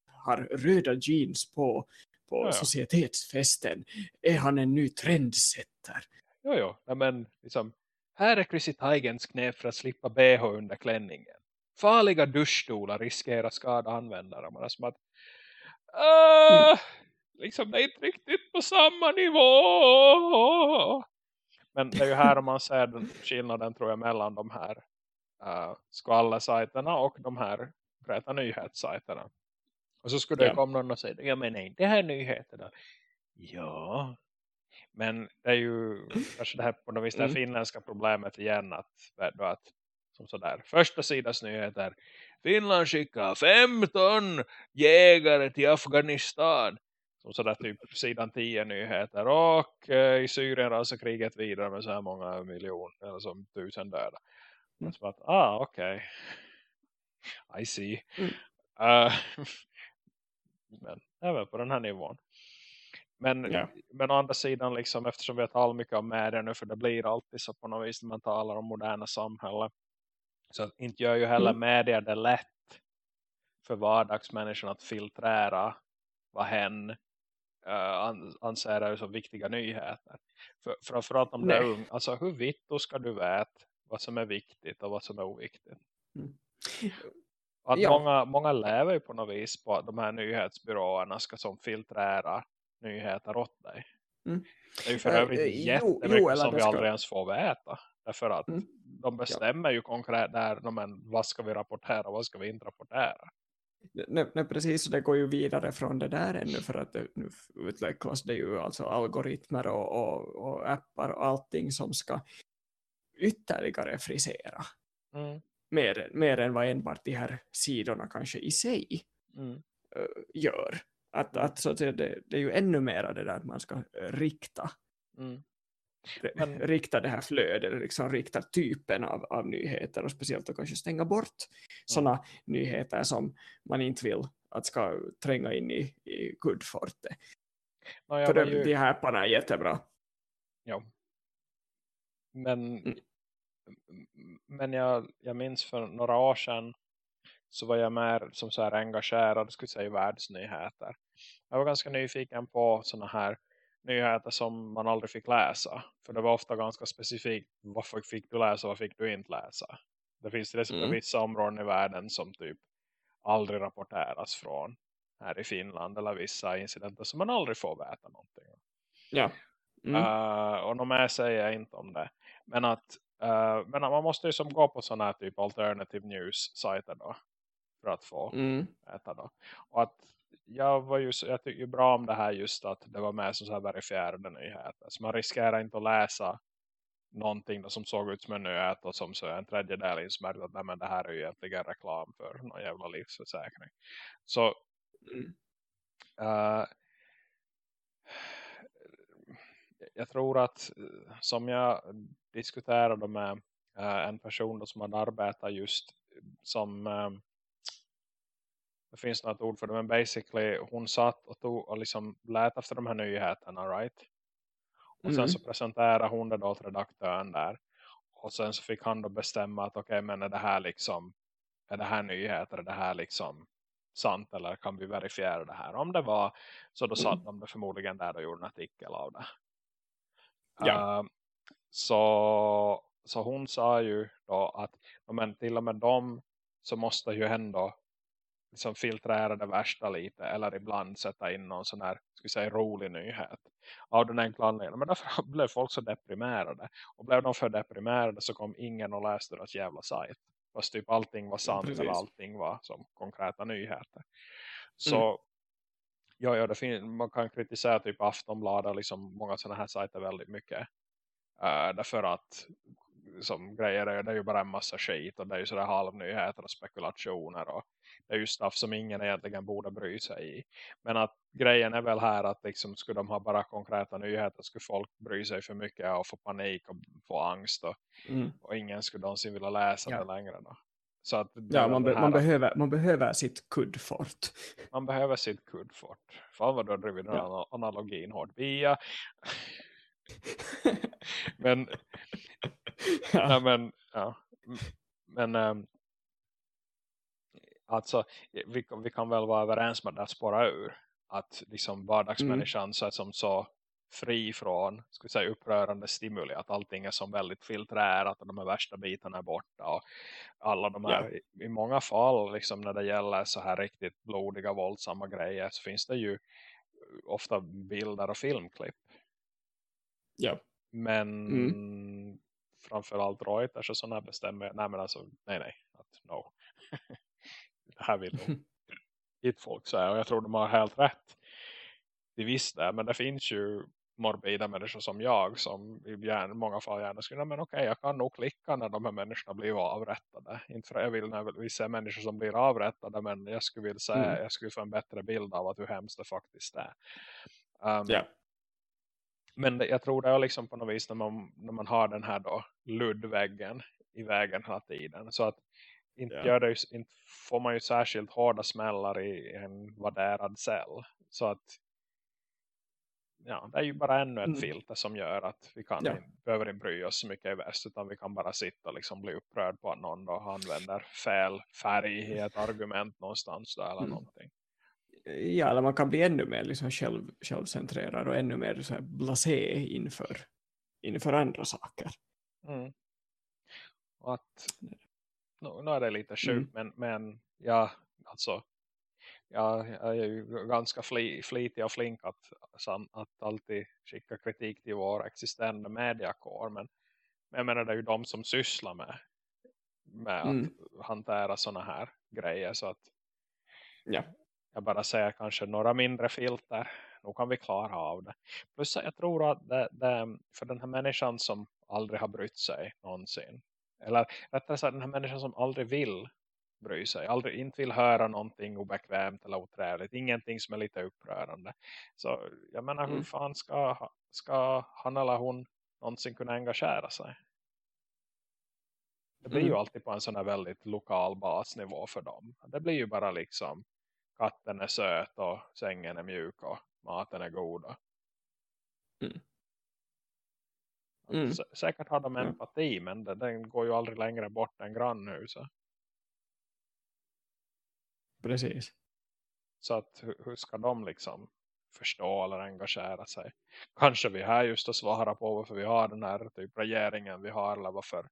har röda jeans på, på ja, societetsfesten. Är han en ny trendsetter? Jo, jo. men liksom, här är Chrissy Teigens knep för att slippa BH under klänningen. Farliga duschstolar riskerar skada användare. Man är som att uh, liksom det är inte riktigt på samma nivå. Men det är ju här om man ser den skillnaden tror jag mellan de här uh, skvallersajterna och de här konkreta nyhetssajterna. Och så skulle ja. det komma någon och säga, ja men nej, det här är nyheterna. Ja, men det är ju kanske det här på något vis det mm. finländska problemet igen att, att som sådär, första sidans nyheter Finland skickar 15 jägare till Afghanistan som sådär typ sidan 10 nyheter och eh, i Syrien rasar kriget vidare med så här många miljoner eller som tusen döda. Mm. Som att, ah okej okay. I see. Mm. Uh, (laughs) men även på den här nivån. Men, ja. men å andra sidan, liksom, eftersom vi har talat mycket om media nu, för det blir alltid så på något vis när man talar om moderna samhälle. Så inte gör ju heller mm. media det lätt för vardagsmänniskan att filtrera vad hen uh, anser är så viktiga nyheter. För, framförallt om Nej. det är ung, alltså hur vitt då ska du veta vad som är viktigt och vad som är oviktigt. Mm. Att ja. många, många lever ju på något vis på att de här nyhetsbyråerna ska som filtrera nyheter åt dig. Mm. Det är ju för övrigt uh, jättemycket jo, som vi aldrig ens får veta. Därför att mm. de bestämmer ja. ju konkret där, men vad ska vi rapportera och vad ska vi inte rapportera. Nej, nej, precis, det går ju vidare från det där ännu för att det, nu utvecklas det ju alltså algoritmer och, och, och appar och allting som ska ytterligare frisera. Mm. Mer, mer än vad enbart de här sidorna kanske i sig mm. gör. Att, att, så att det, det är ju ännu mer det där att man ska eh, rikta. Mm. Men, rikta det här flödet, liksom rikta typen av, av nyheter och speciellt då kanske stänga bort mm. sådana nyheter som man inte vill att ska tränga in i, i kuddfortet. No, För ju... de här apparna är jättebra. Ja. Men, mm. men jag, jag minns för några år sedan så var jag mer som så här engagerad skulle säga, i världsnyheter. Jag var ganska nyfiken på såna här nyheter som man aldrig fick läsa. För det var ofta ganska specifikt. Varför fick du läsa och vad fick du inte läsa? Det finns till exempel mm. vissa områden i världen som typ aldrig rapporteras från här i Finland. Eller vissa incidenter som man aldrig får veta någonting. Ja. Mm. Uh, och de med säger jag inte om det. Men att uh, men man måste ju som gå på sådana här typ alternative news-sajter då för att få mm. äta då. Och att jag, var ju, jag tycker ju bra om det här just att det var med som så här verifierade nyheter. Så man riskerar inte att läsa någonting då som såg ut som en nyhet och som så en tredjedel insmärkt att nej, men det här är ju egentligen reklam för någon jävla livsförsäkring. Så mm. uh, jag tror att som jag diskuterade med uh, en person som hade arbetat just som uh, det finns något ord för det, men basically hon satt och, tog och liksom lät efter de här nyheterna, right? Och mm. sen så presenterade hon det då till redaktören där. Och sen så fick han då bestämma att okej, okay, men är det här liksom är det här nyheter, är det här liksom sant eller kan vi verifiera det här? Om det var, så då satt mm. de det förmodligen där och gjorde en artikel av det. Ja. Uh, så, så hon sa ju då att men till och med dem så måste ju ändå liksom filtrera det värsta lite eller ibland sätta in någon sån här ska säga, rolig nyhet av den enkla anledningen. Men därför (laughs) blev folk så deprimerade och blev de för deprimerade så kom ingen och läste deras jävla sajt. Fast typ allting var sant Precis. eller allting var som konkreta nyheter. Så Mm. ja, ja det man kan kritisera typ Aftonbladet liksom många sådana här sajter väldigt mycket. Uh, därför att som grejer är det är ju bara en massa skit och det är ju sådär halvnyheter och spekulationer och det är ju stuff som ingen egentligen borde bry sig i. Men att grejen är väl här att liksom skulle de ha bara konkreta nyheter skulle folk bry sig för mycket och få panik och få angst och, Mm. och ingen skulle någonsin vilja läsa Ja. det längre då. Så att Ja, man, be, man, behöver, man behöver sitt kuddfort. man behöver sitt kuddfort. Fan vad du har drivit den ja. analogin hårt. Via. (laughs) men (laughs) ja. Nej, men, ja. Men äm, alltså vi, vi kan väl vara överens med det att spåra ur att liksom vardagsmänniskan så är som så fri från ska vi säga, upprörande stimuli att allting är som väldigt filtrerat och de här värsta bitarna är borta och alla de här, i, i många fall liksom när det gäller så här riktigt blodiga våldsamma grejer så finns det ju ofta bilder och filmklipp ja. men Mm. Framförallt Reuters och sådana bestämmer. Nej men alltså, nej nej. Att, no. (laughs) det här vill nog (laughs) inte folk säga. Och jag tror de har helt rätt. De visste. Men det finns ju morbida människor som jag. Som i gärna, många fall gärna skulle. Men okej, jag kan nog klicka när de här människorna blir avrättade. Inte för jag vill när vi ser människor som blir avrättade. Men jag skulle vilja säga. Mm. Jag skulle få en bättre bild av att hur hemskt det faktiskt är. Um, ja. Men jag tror det är liksom på något vis när man, när man har den här då luddväggen i vägen hela tiden. Så att inte, Ja. gör det, inte får man ju särskilt hårda smällar i en värderad cell. Så att ja, det är ju bara ännu ett Mm. filter som gör att vi kan Ja. inte, behöver inte bry oss så mycket i väst utan vi kan bara sitta och liksom bli upprörd på att någon då använder fel färg i ett argument någonstans där eller Mm. någonting. Ja, eller man kan bli ännu mer liksom själv, självcentrerad och ännu mer så här blasé inför, inför andra saker. Mm. Och att nu, nu är det lite sjukt Mm. men, men ja, alltså ja, jag är ju ganska fli, flitig och flink att, att alltid skicka kritik till vår existerande mediakår men, men jag menar det är ju de som sysslar med med Mm. att hantera såna här grejer så att Ja. Jag bara säger kanske några mindre filter då kan vi klara av det. Plus jag tror att det, det, för den här människan som aldrig har brytt sig någonsin. Eller rättare sagt den här människan som aldrig vill bry sig. Aldrig inte vill höra någonting obekvämt eller otrevligt. Ingenting som är lite upprörande. Så jag menar hur Mm. fan ska, ska han eller hon någonsin kunna engagera sig? Det blir ju Mm. alltid på en sån här väldigt lokal basnivå för dem. Det blir ju bara liksom katten är söt och sängen är mjuk och maten är god. Mm. Mm. sä- Säkert har de Ja. empati men den, den går ju aldrig längre bort än grannhuset. Precis. Så att hur, hur ska de liksom förstå eller engagera sig? Kanske vi här just att svara på varför vi har den här typ regeringen vi har eller varför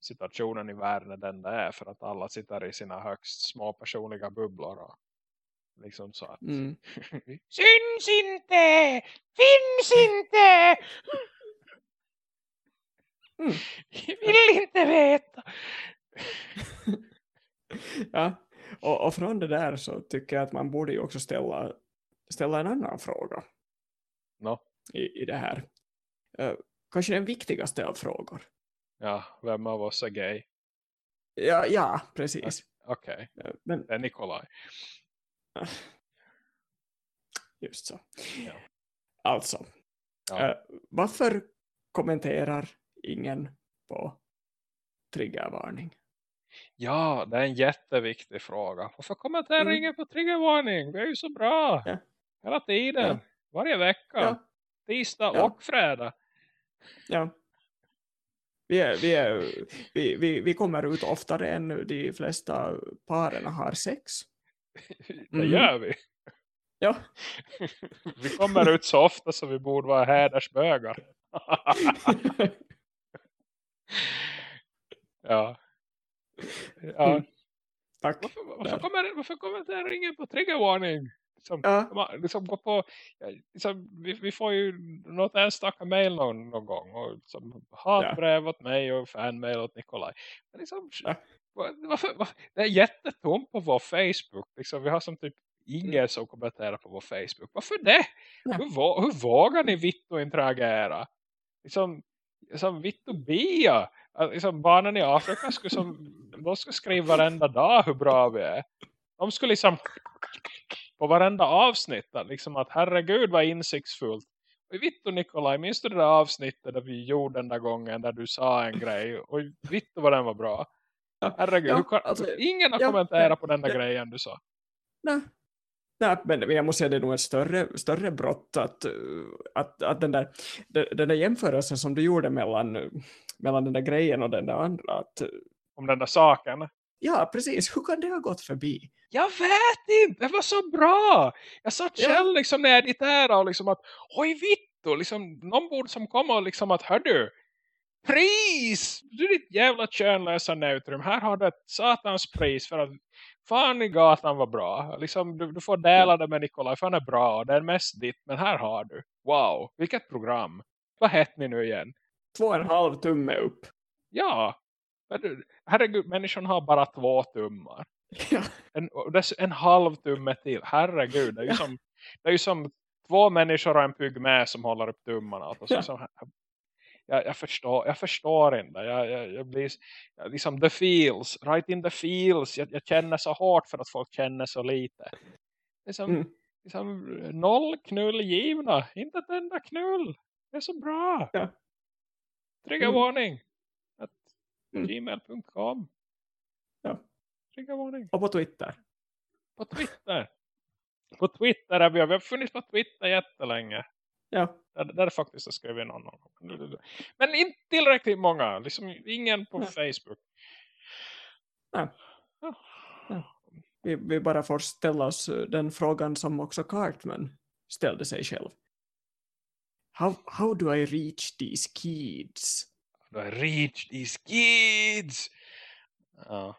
situationen i världen är den det är för att alla sitter i sina högst små personliga bubblor och liksom så att Mm. (laughs) syns inte finns inte Mm. vill inte veta (laughs) Ja, och, och från det där så tycker jag att man borde ju också ställa, ställa en annan fråga no. i, i det här. Eh, kanske den viktigaste av frågor. ja, vem av oss är gay? Ja, ja precis. Okej, Men det är Nikolaj (laughs) just så. Ja. Alltså, Ja. eh, varför kommenterar ingen på triggervarning? Ja, det är en jätteviktig fråga. Varför kommenterar Mm. ingen på triggervarning? Vi är ju så bra. Ja. Hela tiden. Ja. Varje vecka. Ja. Tisdag och fredag. Ja. Vi, är, vi, är, vi, vi, vi kommer ut oftare än de flesta paren har sex. (laughs) Det Mhm. gör vi. Ja, (laughs) Vi kommer ut så ofta så vi borde vara hädersbögar. (laughs) ja. Ja. Mm. tack. Varför, varför, kommer, varför kommenterar ingen på triggervarning? Liksom, Ja, liksom gå på, ja, liksom, vi, vi får ju något enstaka mail någon, någon gång och liksom, hatbrev åt mig och fanmail åt Nikolaj. Men liksom, Ja. Varför, varför? Det är jättetomt på vår Facebook. Liksom, vi har som typ ingen som kommenterar på vår Facebook. Varför det? Ja. Hur, hur vågar ni vitt och interagera? Liksom, liksom vitt och bia. Liksom, barnen i Afrika skulle, som, de skulle skriva varenda dag hur bra vi är. De skulle liksom på varenda avsnitt liksom att herregud vad insiktsfullt. Och Vittu Nikolaj, minns du det där avsnittet där vi gjorde den där gången där du sa en grej och Vittu vad den var bra. Herregud, ja, kan, alltså, ingen har ja, kommenterat ja, på den där grejen du sa. Nej, Nej, men jag måste säga att det är nog ett större, större brott att, att, att den, där, den där jämförelsen som du gjorde mellan, mellan den där grejen och den där andra. Att, Om den där saken? Ja, precis. Hur kan det ha gått förbi? Jag vet inte, det var så bra. Jag satt själv ja. liksom när jag editerade och liksom att, oj vittu, liksom, någon borde som komma och liksom att, hör du, pris! Du ditt jävla könlösa neutrum. Här har du ett satans pris för att fan i gatan var bra. Liksom, du, du får dela det med Nikolaj för han är bra. Det är mest ditt. Men här har du. Wow, vilket program. Vad hette ni nu igen? Två och en halv tumme upp. Ja. Herregud, människan har bara två tummar. (laughs) Ja. En, en halv tumme till. Herregud, det är ju, ja. som, det är ju som två människor och en pygmä som håller upp tummarna. Alltså, ja. som, jag, jag, förstår, jag förstår inte. Jag, jag, jag blir jag, liksom the feels, right in the feels. Jag, jag, känner så hårt för att folk känner så lite. Liksom, mm. liksom noll knull givna. Inte ett enda knull. Det är så bra. Ja. Triggervarning. Mm. Gmail.com. Ja. Triggervarning. Och på Twitter. På Twitter. På Twitter är vi. Vi har funnits på Twitter jättelänge. Ja. Där, där faktiskt har skrivit någon. Men inte tillräckligt många. Liksom ingen på ja. Facebook. Nej. Ja. Ja. Vi, vi bara får ställa oss eh, den frågan som också Cartman ställde sig själv. How, how do I reach these kids? How do I reach these kids? Ja.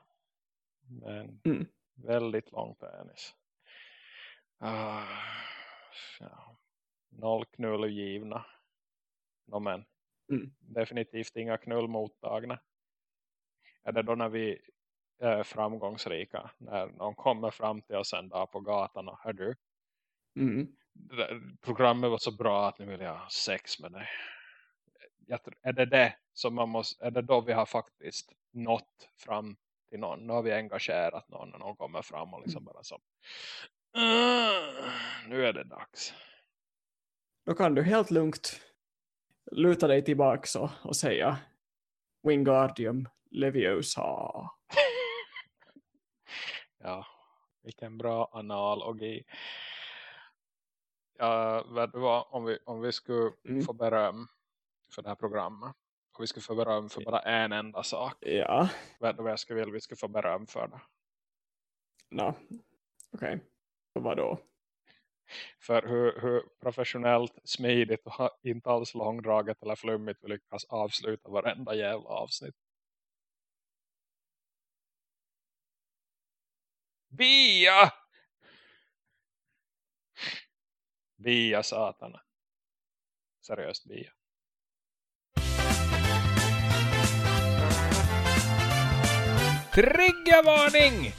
Men mm. väldigt lång penis. Uh, ja noll knull givna. No, men mm. definitivt inga knull mottagna. Är det då när vi är framgångsrika? När någon kommer fram till oss en dag på gatan och hör du? Mm. Programmet var så bra att nu vill jag ha sex med dig. är det det som man måste, är det då vi har faktiskt nått fram till någon? Nu har vi engagerat någon när någon kommer fram och liksom mm. bara så. nu är det dags då kan du helt lugnt luta dig tillbaka och, och säga Wingardium Leviosa. (laughs) ja, vilken bra analogi. Ja, vad, om vi, om vi skulle mm. få beröm för det här programmet. Och vi skulle få beröm för bara en enda sak. Ja. Vet du vad jag skulle vilja vi skulle få beröm för det? No. Okej. Okay. Vad då? För hur, hur professionellt, smidigt och inte alls långdraget eller flummigt vi lyckas avsluta varenda jävla avsnitt. Bia! Bia satana. Seriöst Bia. Triggervarning!